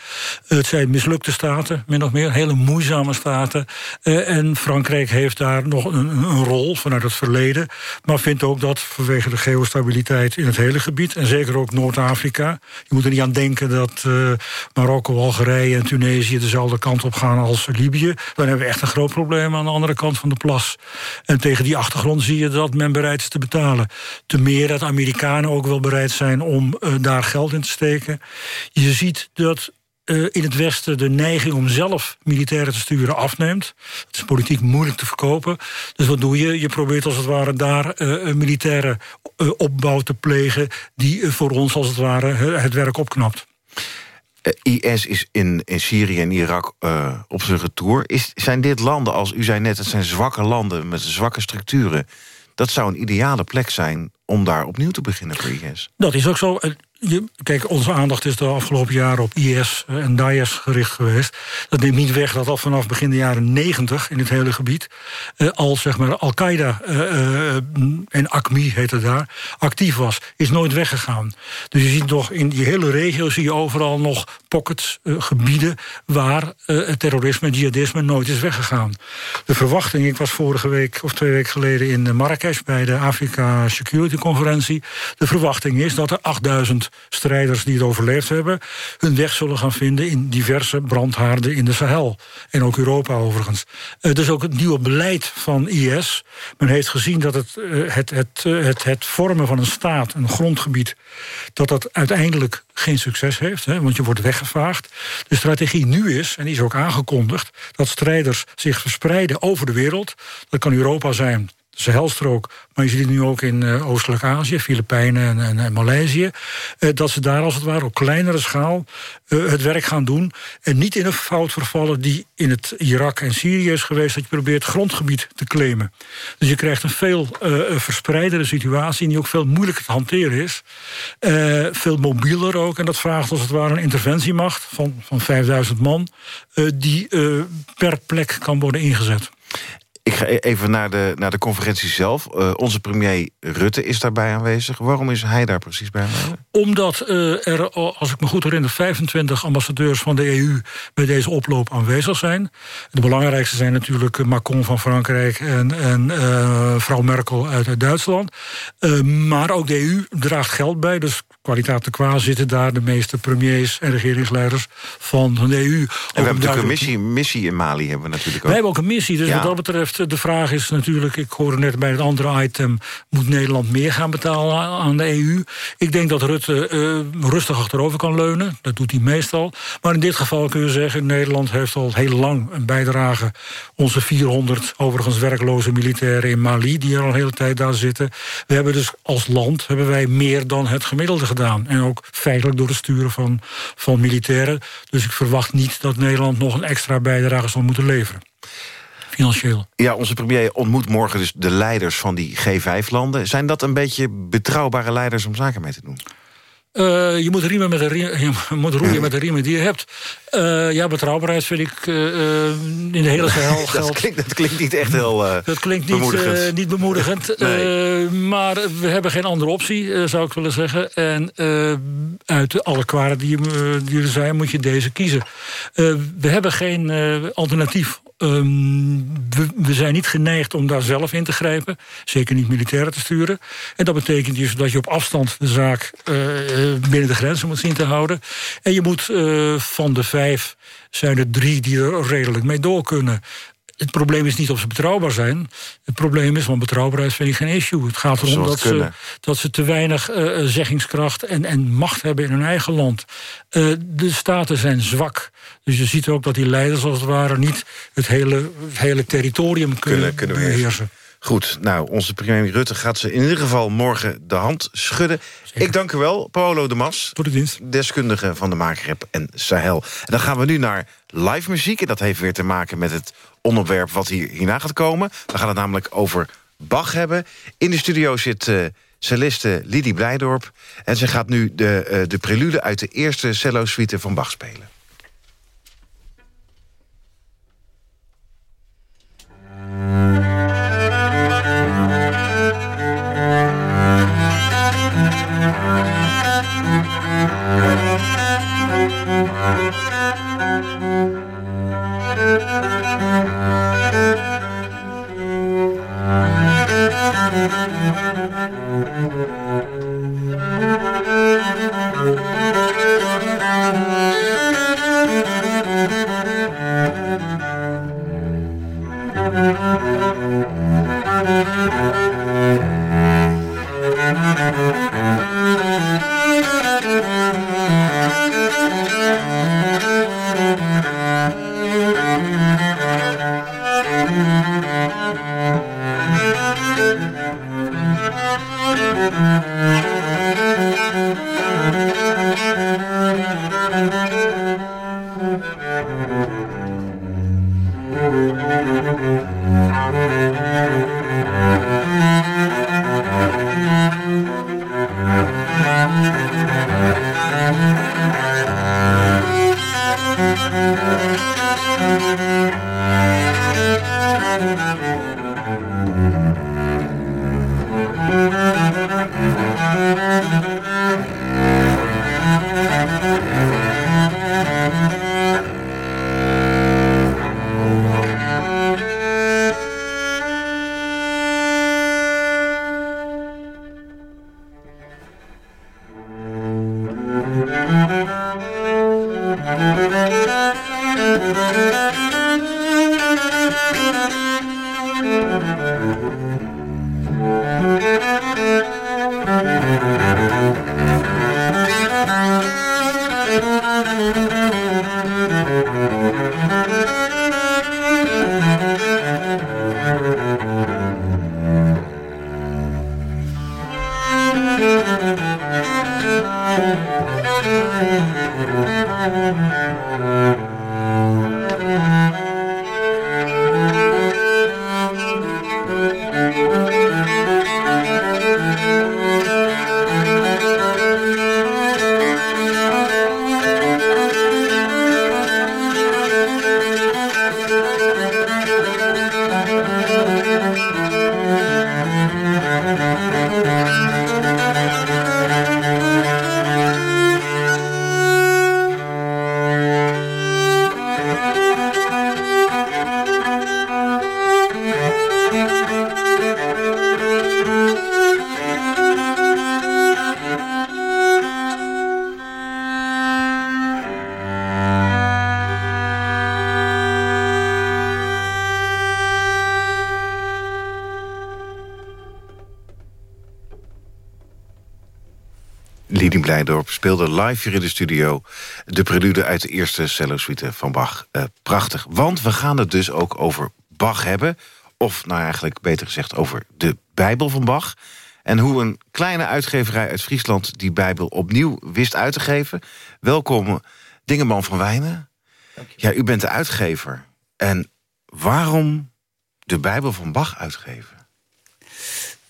Het zijn mislukte staten, min of meer, hele moeizame staten. Eh, en Frankrijk heeft daar nog een, rol vanuit het verleden, maar vindt ook dat vanwege de geostabiliteit in het hele gebied, en zeker ook Noord-Afrika, je moet er niet aan denken dat uh, Marokko, Algerije en Tunesië dezelfde kant op gaan als Libië. Dan hebben we echt een groot probleem aan de andere kant van de plas. En tegen die achtergrond zie je dat men bereid is te betalen. Te meer dat Amerikanen ook wel bereid zijn om uh, daar geld in te steken. Je ziet dat uh, in het Westen de neiging om zelf militairen te sturen afneemt. Het is politiek moeilijk te verkopen. Dus wat doe je? Je probeert als het ware daar uh, een militaire opbouw te plegen... die voor ons als het ware het werk opknapt. IS is in, in Syrië en Irak uh, op zijn retour. Is, zijn dit landen, als u zei net, het zijn zwakke landen met zwakke structuren. Dat zou een ideale plek zijn om daar opnieuw te beginnen voor IS. Dat is ook zo. Kijk, onze aandacht is de afgelopen jaren op IS en Daesh gericht geweest. Dat neemt niet weg dat al vanaf begin de jaren 90 in het hele gebied... Uh, al zeg maar Al-Qaeda uh, uh, en ACMI heet daar, actief was. Is nooit weggegaan. Dus je ziet toch in die hele regio zie je overal nog pockets, gebieden... waar terrorisme jihadisme nooit is weggegaan. De verwachting, ik was vorige week of twee weken geleden in Marrakesh... bij de Afrika Security Conferentie. De verwachting is dat er 8000 strijders die het overleefd hebben... hun weg zullen gaan vinden in diverse brandhaarden in de Sahel. En ook Europa overigens. Uh, dus ook het nieuwe beleid van IS. Men heeft gezien dat het, uh, het, het, uh, het, het vormen van een staat, een grondgebied... dat dat uiteindelijk geen succes heeft, hè, want je wordt weggevaagd. De strategie nu is, en die is ook aangekondigd... dat strijders zich verspreiden over de wereld. Dat kan Europa zijn, Sahelstrook, maar je ziet het nu ook in uh, Oostelijk Azië, Filipijnen en, en, Maleisië, uh, dat ze daar als het ware op kleinere schaal uh, het werk gaan doen en niet in een fout vervallen die in het Irak en Syrië is geweest, dat je probeert grondgebied te claimen. Dus je krijgt een veel verspreidere situatie die ook veel moeilijker te hanteren is. veel mobieler ook en dat vraagt als het ware een interventiemacht van, van 5000 man die per plek kan worden ingezet. Ik ga even naar de, naar de conferentie zelf. Uh, onze premier Rutte is daarbij aanwezig. Waarom is hij daar precies bij aanwezig? Omdat uh, er, als ik me goed herinner... 25 ambassadeurs van de EU bij deze oploop aanwezig zijn. De belangrijkste zijn natuurlijk Macron van Frankrijk... en, en mevrouw Merkel uit, uit Duitsland. maar ook de EU draagt geld bij. Dus kwaliteit te qua zitten daar de meeste premiers en regeringsleiders van de EU. En we hebben natuurlijk een missie, missie in Mali hebben we natuurlijk ook. Wij hebben ook een missie, dus ja. wat dat betreft de vraag is natuurlijk... ik hoorde net bij het andere item... moet Nederland meer gaan betalen aan de EU? Ik denk dat Rutte uh, rustig achterover kan leunen. Dat doet hij meestal. Maar in dit geval kun je zeggen... Nederland heeft al heel lang een bijdrage. Onze 400 overigens werkloze militairen in Mali... die er al een hele tijd daar zitten. We hebben dus als land hebben wij meer dan het gemiddelde En ook feitelijk door het sturen van, van militairen. Dus ik verwacht niet dat Nederland nog een extra bijdrage zal moeten leveren. Financieel. Ja, onze premier ontmoet morgen dus de leiders van die G5-landen. Zijn dat een beetje betrouwbare leiders om zaken mee te doen? Uh, je moet, riemen met de riemen, je moet roeien met de riemen die je hebt. Uh, ja, betrouwbaarheid vind ik uh, in de hele Sahel dat, klinkt, dat klinkt niet echt heel Dat klinkt niet bemoedigend. niet bemoedigend nee. maar we hebben geen andere optie, zou ik willen zeggen. En uit alle kwaren die, die er zijn, moet je deze kiezen. we hebben geen alternatief Um, we, zijn niet geneigd om daar zelf in te grijpen. Zeker niet militairen te sturen. En dat betekent dus dat je op afstand de zaak uh, binnen de grenzen moet zien te houden. En je moet uh, van de vijf zijn er drie die er redelijk mee door kunnen. Het probleem is niet of ze betrouwbaar zijn. Het probleem is, want betrouwbaarheid vind ik geen issue. Het gaat erom dat ze, dat ze te weinig uh, zeggingskracht en, en macht hebben in hun eigen land. Uh, de staten zijn zwak. Dus je ziet ook dat die leiders als het ware niet het hele, het hele territorium kunnen, kunnen, kunnen beheersen. Goed, nou, onze premier Rutte gaat ze in ieder geval morgen de hand schudden. Ik dank u wel, Paolo de Mas. Tot de dienst. Deskundige van de Makerrap en Sahel. En dan gaan we nu naar live muziek. En dat heeft weer te maken met het onderwerp wat hier, hierna gaat komen. We gaan het namelijk over Bach hebben. In de studio zit uh, celliste Lidie Blijdorp. En ze gaat nu de, uh, de prelude uit de eerste cello-suite van Bach spelen. Blijdorp speelde live hier in de studio... de prelude uit de eerste cello-suite van Bach. Uh, prachtig, want we gaan het dus ook over Bach hebben. Of nou eigenlijk beter gezegd over de Bijbel van Bach. En hoe een kleine uitgeverij uit Friesland... die Bijbel opnieuw wist uit te geven. Welkom, Dingeman van Wijnen. Ja, u bent de uitgever. En waarom de Bijbel van Bach uitgeven?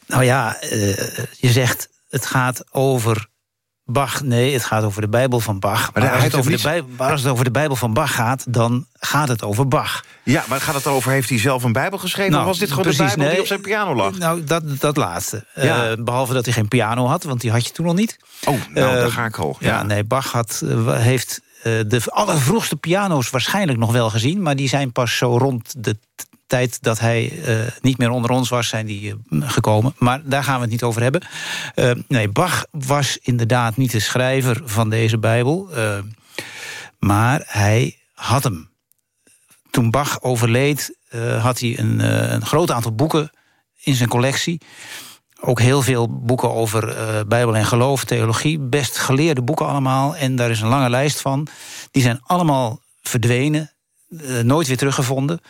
Nou ja, uh, je zegt het gaat over Bach, nee, het gaat over de Bijbel van Bach. Maar, als, het over de Bijbel, als het over de Bijbel van Bach gaat, dan gaat het over Bach. Ja, maar gaat het over, heeft hij zelf een Bijbel geschreven... Nou, of was dit gewoon precies, de Bijbel nee, die op zijn piano lag? Nou, dat, dat laatste. Ja. Uh, behalve dat hij geen piano had, want die had je toen nog niet. Oh, nou, uh, daar ga ik hoog. Ja. ja, nee, Bach had, uh, heeft de allervroegste piano's waarschijnlijk nog wel gezien... maar die zijn pas zo rond de tijd dat hij uh, niet meer onder ons was, zijn die uh, gekomen. Maar daar gaan we het niet over hebben. Uh, nee, Bach was inderdaad niet de schrijver van deze Bijbel. maar hij had hem. Toen Bach overleed, had hij een, een groot aantal boeken in zijn collectie. Ook heel veel boeken over Bijbel en geloof, theologie. Best geleerde boeken allemaal. En daar is een lange lijst van. Die zijn allemaal verdwenen. nooit weer teruggevonden.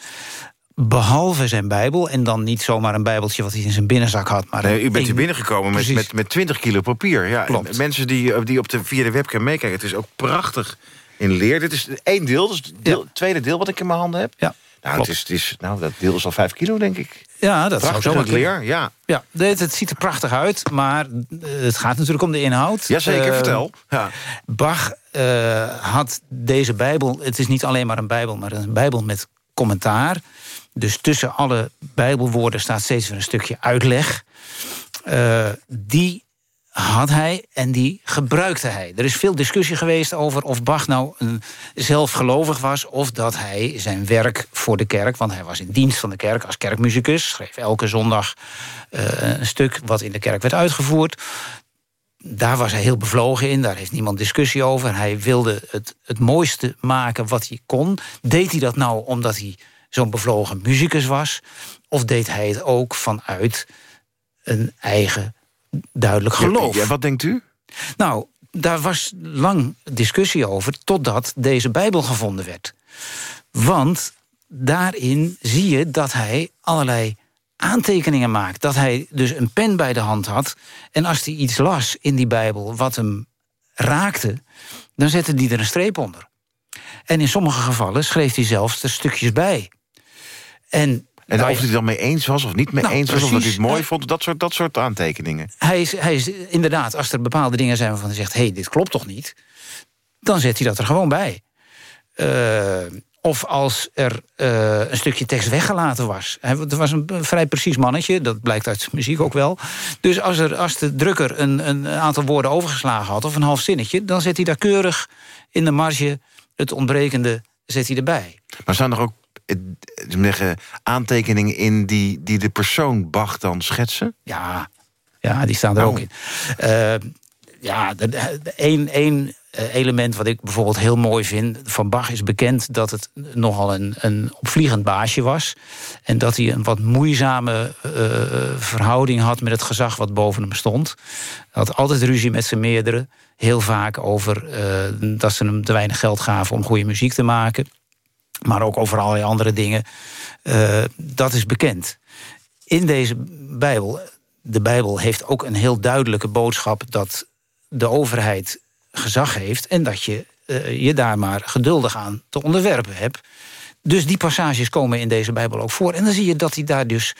Behalve zijn Bijbel... en dan niet zomaar een Bijbeltje wat hij in zijn binnenzak had... maar Nee, u bent hier binnengekomen met, Precies. met, met 20 kilo papier. Ja, Klopt. en Mensen die, die op de, via de webcam meekijken, het is ook prachtig in leer. Dit is één deel, dus het deel, tweede deel wat ik in mijn handen heb. Ja, nou, het is, het is, nou, dat deel is al 5 kilo, denk ik. Ja, dat zou Prachtig zo met leer, ja. Ja, het, het ziet er prachtig uit, maar eh, het gaat natuurlijk om de inhoud. Jazeker, Eh, vertel. Ja. Bach eh, had deze Bijbel, het is niet alleen maar een Bijbel, maar een Bijbel met commentaar. Dus tussen alle Bijbelwoorden staat steeds weer een stukje uitleg. Eh, die had hij en die gebruikte hij. Er is veel discussie geweest over of Bach nou een zelfgelovig was... of dat hij zijn werk voor de kerk... want hij was in dienst van de kerk als kerkmuzikus... schreef elke zondag eh, een stuk wat in de kerk werd uitgevoerd daar was hij heel bevlogen in, daar heeft niemand discussie over. Hij wilde het, het mooiste maken wat hij kon. Deed hij dat nou omdat hij zo'n bevlogen muzikus was? Of deed hij het ook vanuit een eigen duidelijk geloof? Ja, wat denkt u? Nou, daar was lang discussie over... totdat deze Bijbel gevonden werd. Want daarin zie je dat hij allerlei aantekeningen maakt. Dat hij dus een pen bij de hand had. En als hij iets las in die Bijbel wat hem raakte... dan zette hij er een streep onder. En in sommige gevallen schreef hij zelfs er stukjes bij. En, En of hij het dan mee eens was of niet mee Nou, eens was... of dat hij het mooi vond, dat soort, dat soort aantekeningen. hij is, hij is inderdaad, als er bepaalde dingen zijn waarvan hij zegt... hé, hey, dit klopt toch niet? Dan zet hij dat er gewoon bij. Eh, of als er eh, een stukje tekst weggelaten was. Hij het was een vrij precies mannetje, dat blijkt uit zijn muziek ook wel. Dus als, er, als de drukker een, een aantal woorden overgeslagen had... of een half zinnetje, dan zet hij daar keurig in de marge... het ontbrekende zet hij erbij. Maar staan er ook zeggen, aantekeningen in die, die de persoon Bach dan schetsen? Ja, ja die staan er ook in. Eh, ja, één één eh, element wat ik bijvoorbeeld heel mooi vind... van Bach is bekend dat het nogal een, een opvliegend baasje was... en dat hij een wat moeizame eh, verhouding had met het gezag wat boven hem stond. Hij had altijd ruzie met zijn meerdere. Heel vaak over dat ze hem te weinig geld gaven om goede muziek te maken. Maar ook over allerlei andere dingen. Eh, dat is bekend. In deze Bijbel, de Bijbel heeft ook een heel duidelijke boodschap... dat de overheid gezag heeft... en dat je eh, je daar maar geduldig aan te onderwerpen hebt. Dus die passages komen in deze Bijbel ook voor. En dan zie je dat hij daar dus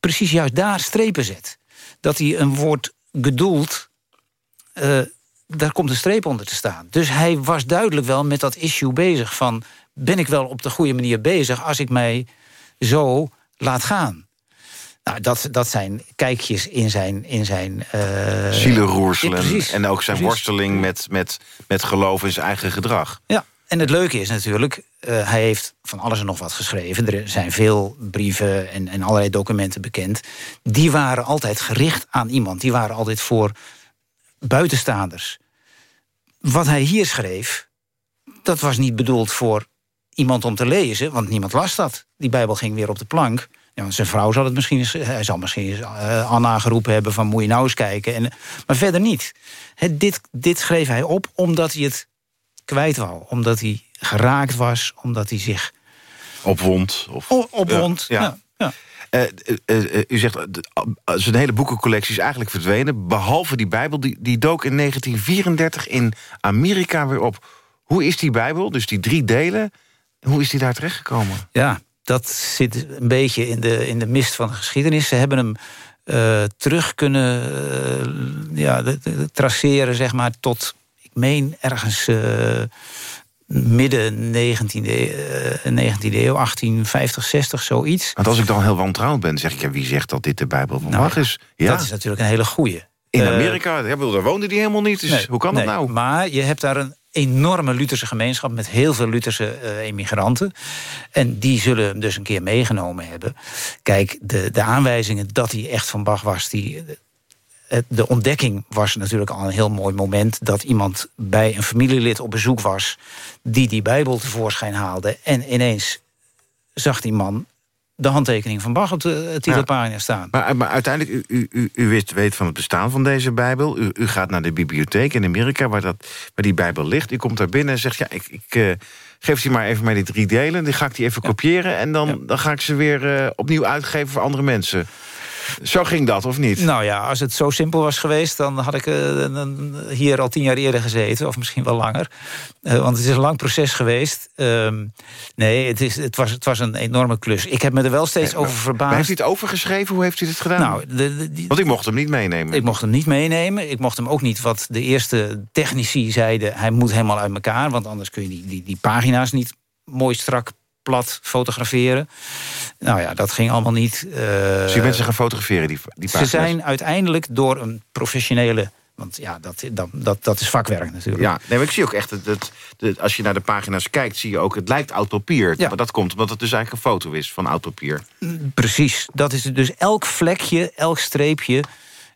precies juist daar strepen zet. Dat hij een woord geduld... eh, daar komt een streep onder te staan. Dus hij was duidelijk wel met dat issue bezig van... ben ik wel op de goede manier bezig als ik mij zo laat gaan? Nou, dat, dat zijn kijkjes in zijn... In zijn uh, Zielenroerselen. en ook zijn worsteling met, met, met geloof in zijn eigen gedrag. Ja, en het leuke is natuurlijk... Uh, hij heeft van alles en nog wat geschreven. Er zijn veel brieven en, en allerlei documenten bekend. Die waren altijd gericht aan iemand. Die waren altijd voor buitenstaanders. Wat hij hier schreef, dat was niet bedoeld voor iemand om te lezen... want niemand las dat. Die Bijbel ging weer op de plank... Ja, zijn vrouw zal het misschien eens, hij zal misschien eens uh, Anna geroepen hebben van moet je nou eens kijken. En, maar verder niet. He, dit, dit schreef hij op omdat hij het kwijt wou. Omdat hij geraakt was, omdat hij zich... Opwond. Of, o, opwond, ja. ja. ja. Uh, u zegt, zijn hele boekencollectie is eigenlijk verdwenen... behalve die Bijbel, die, die dook in 1934 in Amerika weer op. Hoe is die Bijbel, dus die drie delen... hoe is die daar terechtgekomen? Ja, dat zit een beetje in de, in de mist van de geschiedenis. Ze hebben hem uh, terug kunnen uh, ja, de, de, traceren, zeg maar, tot, ik meen, ergens uh, midden 19e, 19e eeuw, 1850, 60, zoiets. Want als ik dan heel wantrouwend ben, zeg ik, ja, wie zegt dat dit de Bijbel van nou, Bach is? Ja. Dat is natuurlijk een hele goeie. In Amerika, daar woonde die helemaal niet, dus nee, hoe kan nee, dat nou? Maar je hebt daar een enorme Lutherse gemeenschap met heel veel Lutherse uh, emigranten. En die zullen hem dus een keer meegenomen hebben. Kijk, de, de aanwijzingen dat hij echt van Bach was... Die, de ontdekking was natuurlijk al een heel mooi moment... dat iemand bij een familielid op bezoek was... die die Bijbel tevoorschijn haalde. En ineens zag die man de handtekening van Bach op de titelpagina ja. staan. Maar, maar uiteindelijk, u, u, u wist, weet van het bestaan van deze Bijbel. U, u, gaat naar de bibliotheek in Amerika waar, dat, waar die Bijbel ligt. U komt daar binnen en zegt, ja, ik, ik uh, geef die maar even mij die drie delen. Die ga ik die even kopiëren. En dan, dan ga ik ze weer eh, opnieuw uitgeven voor andere mensen. Zo ging dat, of niet? Nou ja, als het zo simpel was geweest... dan had ik eh, hier al tien jaar eerder gezeten. Of misschien wel langer. Eh, want het is een lang proces geweest. Ehm, nee, het, is, het, was, het was een enorme klus. Ik heb me er wel steeds over verbaasd. Maar heeft hij het overgeschreven? Hoe heeft hij dit gedaan? Nou, de, de- die- Want ik mocht hem niet meenemen. Ik mocht hem niet meenemen. Ik mocht hem ook niet wat de eerste technici zeiden. Hij moet helemaal uit elkaar, want anders kun je die, die, die pagina's niet mooi strak plat fotograferen. Nou ja, dat ging allemaal niet. eh, Zie je mensen gaan fotograferen, die, die ze pagina's? zijn uiteindelijk door een professionele... want ja, dat, dat, dat, dat is vakwerk natuurlijk. Ja, nee, maar ik zie ook echt, dat, dat, dat- als je naar de pagina's kijkt... zie je ook, het lijkt oud papier. Maar dat komt omdat het dus eigenlijk een foto is van oud papier. Precies, dat is het dus elk vlekje, elk streepje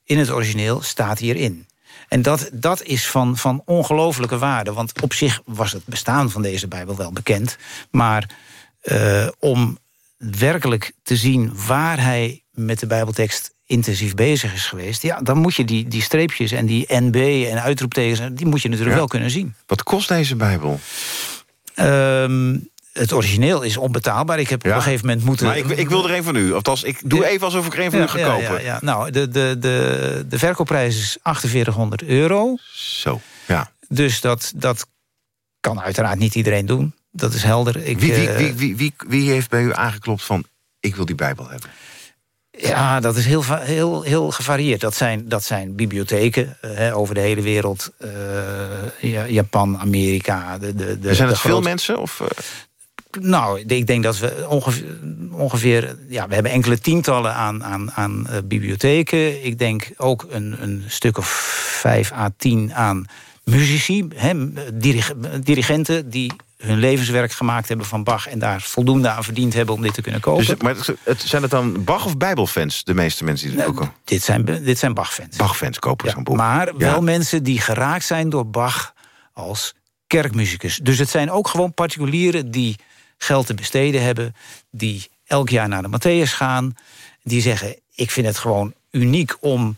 in het origineel staat hierin. En dat, dat is van, van ongelofelijke waarde. Want op zich was het bestaan van deze Bijbel wel bekend. Maar eh, om werkelijk te zien waar hij met de Bijbeltekst intensief bezig is geweest... ja, dan moet je die, die streepjes en die NB en uitroeptekens... die moet je natuurlijk Ja. wel kunnen zien. Wat kost deze Bijbel? Ehm, het origineel is onbetaalbaar. Ik heb op een gegeven moment moeten... Maar ik, ik wil er een van u. Althans, ik doe even alsof ik er een van u ga kopen. Ja, ja. Nou, de, de, de, de verkoopprijs is 4800 euro. Zo, ja. Dus dat, dat kan uiteraard niet iedereen doen. Dat is helder. Ik, Wie, wie, eh, wie, wie, wie, wie heeft bij u aangeklopt van... ik wil die Bijbel hebben? Ja, dat is heel, heel, heel gevarieerd. Dat zijn, dat zijn bibliotheken eh, hè, over de hele wereld. eh, ja, Japan, Amerika. De, de, de, zijn het veel mensen? Of? Nou, ik denk dat we ongeveer, ongeveer ja, we hebben enkele tientallen aan, aan, aan bibliotheken. Ik denk ook een, een stuk of vijf à tien aan muzici, hè, dirig- dirigenten die hun levenswerk gemaakt hebben van Bach... en daar voldoende aan verdiend hebben om dit te kunnen kopen. Dus, maar het, zijn het dan Bach- of Bijbelfans, de meeste mensen die dit kopen? Dit zijn, dit zijn Bach-fans. Bach-fans kopen zo'n boek. Maar wel mensen die geraakt zijn door Bach als kerkmuzikus. Dus het zijn ook gewoon particulieren die geld te besteden hebben... die elk jaar naar de Matthäus gaan. Die zeggen, ik vind het gewoon uniek om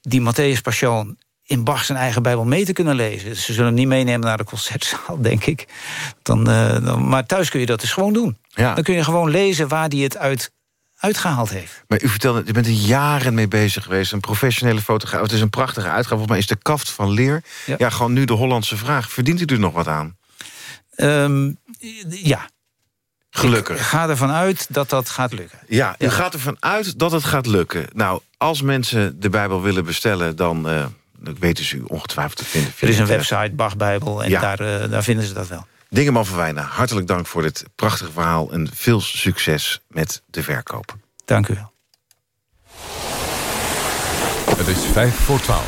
die Matthäus Passion in Bach zijn eigen Bijbel mee te kunnen lezen. Ze zullen hem niet meenemen naar de concertzaal, denk ik. Dan, eh, dan, maar thuis kun je dat dus gewoon doen. Ja. Dan kun je gewoon lezen waar hij het uit uitgehaald heeft. Maar u vertelde, u bent er jaren mee bezig geweest. Een professionele fotograaf. Het is een prachtige uitgave. Volgens mij is de kaft van leer. Ja. gewoon nu de Hollandse vraag. Verdient u er nog wat aan? Ehm, ja. Gelukkig. Ik ga ervan uit dat dat gaat lukken. Ja, u gaat ervan uit dat het gaat lukken. Nou, als mensen de Bijbel willen bestellen... dan eh, dat weten ze ongetwijfeld te vinden. Er is een website, Bachbijbel, en daar, eh, daar vinden ze dat wel. Dingeman van Wijnen, hartelijk dank voor dit prachtige verhaal... en veel succes met de verkoop. Dank u wel. Het is 5 voor 12.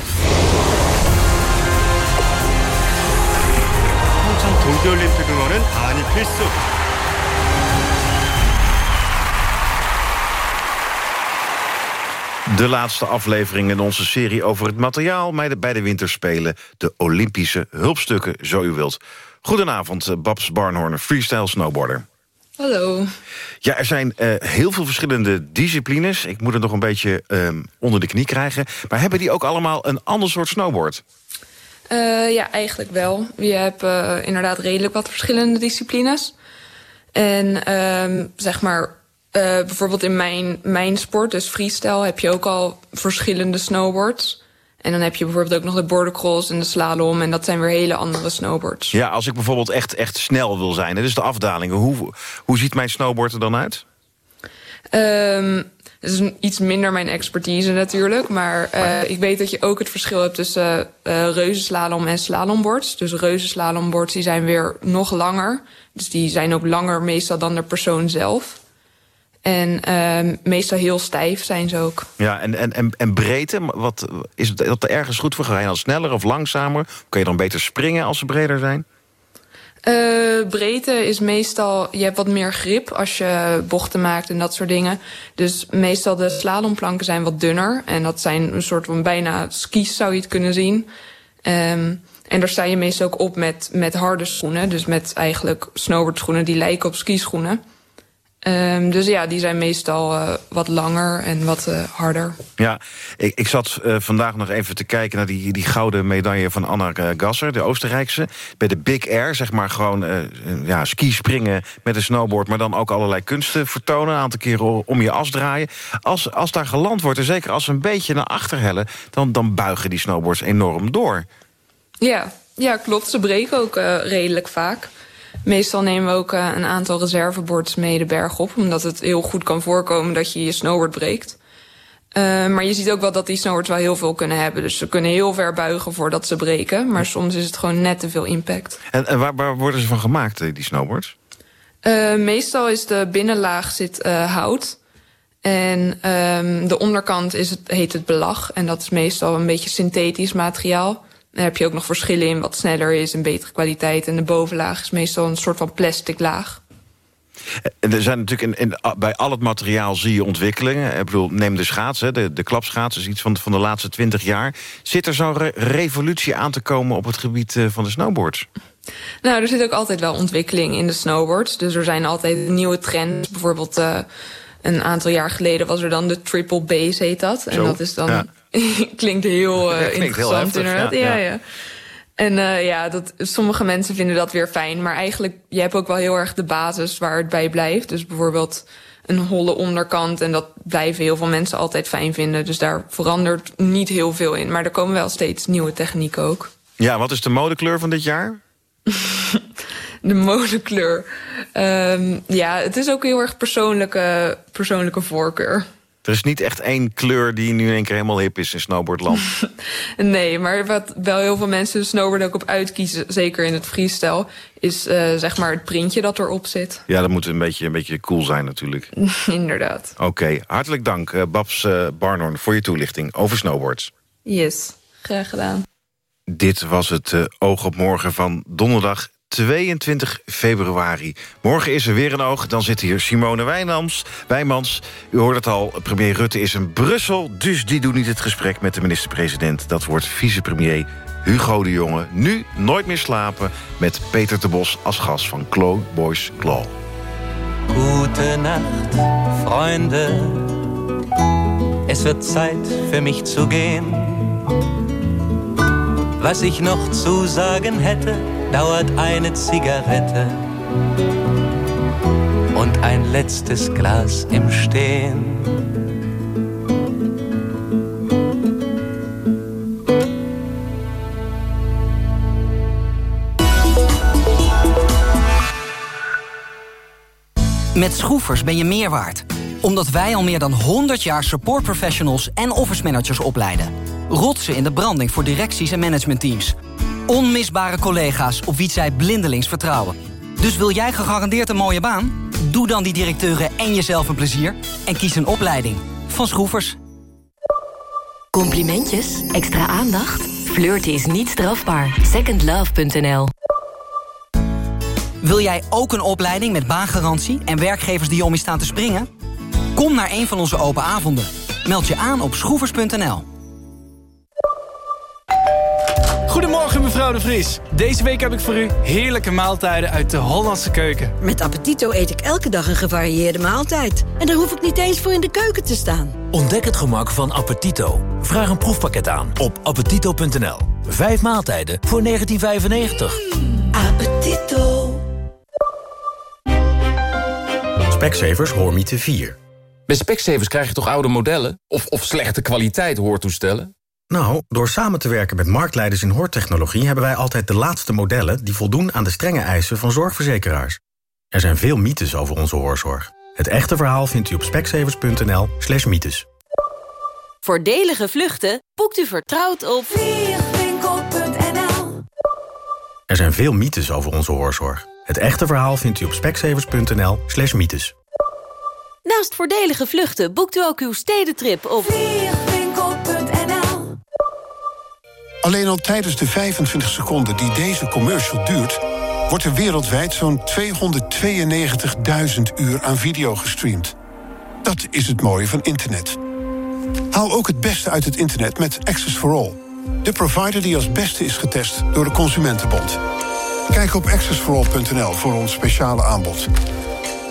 De laatste aflevering in onze serie over het materiaal... bij de, winterspelen, de Olympische hulpstukken, zo u wilt. Goedenavond, eh, Babs Barnhorn, freestyle snowboarder. Hallo. Ja, er zijn eh, heel veel verschillende disciplines. Ik moet het nog een beetje ehm, onder de knie krijgen. Maar hebben die ook allemaal een ander soort snowboard? Eh, ja, eigenlijk wel. Je hebt inderdaad redelijk wat verschillende disciplines. En ehm, zeg maar, bijvoorbeeld in mijn, mijn sport, dus freestyle, heb je ook al verschillende snowboards. En dan heb je bijvoorbeeld ook nog de bordercross en de slalom. En dat zijn weer hele andere snowboards. Ja, als ik bijvoorbeeld echt, echt snel wil zijn... hè, dus de afdalingen, hoe, hoe ziet mijn snowboard er dan uit? Ehm dat is iets minder mijn expertise natuurlijk. Maar eh, ik weet dat je ook het verschil hebt tussen eh reuzenslalom en slalomboards. Dus reuzenslalomboards die zijn weer nog langer. Dus die zijn ook langer meestal dan de persoon zelf. En ehm, meestal heel stijf zijn ze ook. Ja, en, en, en, en breedte, wat, is dat er ergens goed voor? Ga je dan sneller of langzamer? Kun je dan beter springen als ze breder zijn? Eh, breedte is meestal, je hebt wat meer grip als je bochten maakt en dat soort dingen. Dus meestal de slalomplanken zijn wat dunner. En dat zijn een soort van bijna skis zou je het kunnen zien. Ehm, en daar sta je meestal ook op met, met harde schoenen. Dus met eigenlijk snowboardschoenen die lijken op skischoenen. Ehm, dus ja, die zijn meestal eh, wat langer en wat eh, harder. Ja, ik, ik zat eh, vandaag nog even te kijken naar die, die gouden medaille van Anna Gasser, de Oostenrijkse. Bij de Big Air, zeg maar gewoon ja, skispringen met een snowboard... maar dan ook allerlei kunsten vertonen, een aantal keren om je as draaien. Als, als daar geland wordt, en zeker als ze een beetje naar achter hellen... dan, dan buigen die snowboards enorm door. Ja, ja klopt. Ze breken ook redelijk vaak. Meestal nemen we ook eh, een aantal reserveboards mee de berg op... omdat het heel goed kan voorkomen dat je je snowboard breekt. Eh, maar je ziet ook wel dat die snowboards wel heel veel kunnen hebben. Dus ze kunnen heel ver buigen voordat ze breken. Maar soms is het gewoon net te veel impact. En, en waar, waar worden ze van gemaakt, eh, die snowboards? Uh, meestal is de binnenlaag zit hout. En um, de onderkant is het, heet het belag. En dat is meestal een beetje synthetisch materiaal. Daar heb je ook nog verschillen in wat sneller is en betere kwaliteit. En de bovenlaag is meestal een soort van plastic laag. En er zijn natuurlijk in, in, bij al het materiaal zie je ontwikkelingen. Ik bedoel, neem de schaats, hè, de, de klapschaats is iets van, van de laatste twintig jaar. Zit er zo'n re revolutie aan te komen op het gebied uh, van de snowboards? Nou, er zit ook altijd wel ontwikkeling in de snowboards. Dus er zijn altijd nieuwe trends. Bijvoorbeeld uh, een aantal jaar geleden was er dan de triple base, heet dat. En Zo, dat is dan... Ja. klinkt heel uh, klinkt interessant heel heftig, inderdaad. Ja, Ja. En uh, ja, dat, sommige mensen vinden dat weer fijn. Maar eigenlijk, je hebt ook wel heel erg de basis waar het bij blijft. Dus bijvoorbeeld een holle onderkant. En dat blijven heel veel mensen altijd fijn vinden. Dus daar verandert niet heel veel in. Maar er komen wel steeds nieuwe technieken ook. Ja, wat is de modekleur van dit jaar? de modekleur. Um, ja, het is ook heel erg persoonlijke, persoonlijke voorkeur. Er is niet echt één kleur die nu in één keer helemaal hip is in snowboardland. nee, maar wat wel heel veel mensen snowboard ook op uitkiezen... zeker in het freestyle, is uh, zeg maar het printje dat erop zit. Ja, dat moet een beetje, een beetje cool zijn natuurlijk. Inderdaad. Oké, okay. hartelijk dank uh, Babs uh, Barnhorn voor je toelichting over snowboards. Yes, graag gedaan. Dit was het Oog op Morgen van donderdag 22 februari. Morgen is er weer een oog. Dan zit hier Simone Wijnams, Wijmans. U hoort het al, premier Rutte is in Brussel... dus die doet niet het gesprek met de minister-president. Dat wordt vicepremier Hugo de Jonge. Nu Nooit meer slapen met Peter de Bos als gast van Claw Boys Claw. Gute Nacht, Freunde. Es wird Zeit für mich zu gehen. Was ich noch zu sagen hätte... dauert eine Zigarette und ein letztes Glas im Stehen. Met schroefers ben je meer waard. Omdat wij al meer dan 100 jaar support professionals en office managers opleiden. Rotsen in de branding voor directies en managementteams. Onmisbare collega's op wie zij blindelings vertrouwen. Dus wil jij gegarandeerd een mooie baan? Doe dan die directeuren en jezelf een plezier en kies een opleiding van Schroefers. Complimentjes? Extra aandacht? Flirten is niet strafbaar. Secondlove.nl Wil jij ook een opleiding met baangarantie en werkgevers die om je staan te springen? Kom naar een van onze open avonden. Meld je aan op schroevers.nl. Goedemorgen mevrouw de Vries. Deze week heb ik voor u heerlijke maaltijden uit de Hollandse keuken. Met Appetito eet ik elke dag een gevarieerde maaltijd. En daar hoef ik niet eens voor in de keuken te staan. Ontdek het gemak van Appetito. Vraag een proefpakket aan op appetito.nl. Vijf maaltijden voor 1995. Mm, appetito. Specsavers Hoormiete 4. Bij Specsavers krijg je toch oude modellen? Of, of slechte kwaliteit hoortoestellen? Nou, door samen te werken met marktleiders in hoortechnologie... hebben wij altijd de laatste modellen die voldoen aan de strenge eisen van zorgverzekeraars. Er zijn veel mythes over onze hoorzorg. Het echte verhaal vindt u op specsavers.nl slash mythes. Voordelige vluchten boekt u vertrouwd op vliegwinkel.nl Er zijn veel mythes over onze hoorzorg. Het echte verhaal vindt u op specsavers.nl slash mythes. Naast voordelige vluchten boekt u ook uw stedentrip op vliegwinkel.nl Alleen al tijdens de 25 seconden die deze commercial duurt... wordt er wereldwijd zo'n 292.000 uur aan video gestreamd. Dat is het mooie van internet. Haal ook het beste uit het internet met Access for All. De provider die als beste is getest door de Consumentenbond. Kijk op accessforall.nl voor ons speciale aanbod.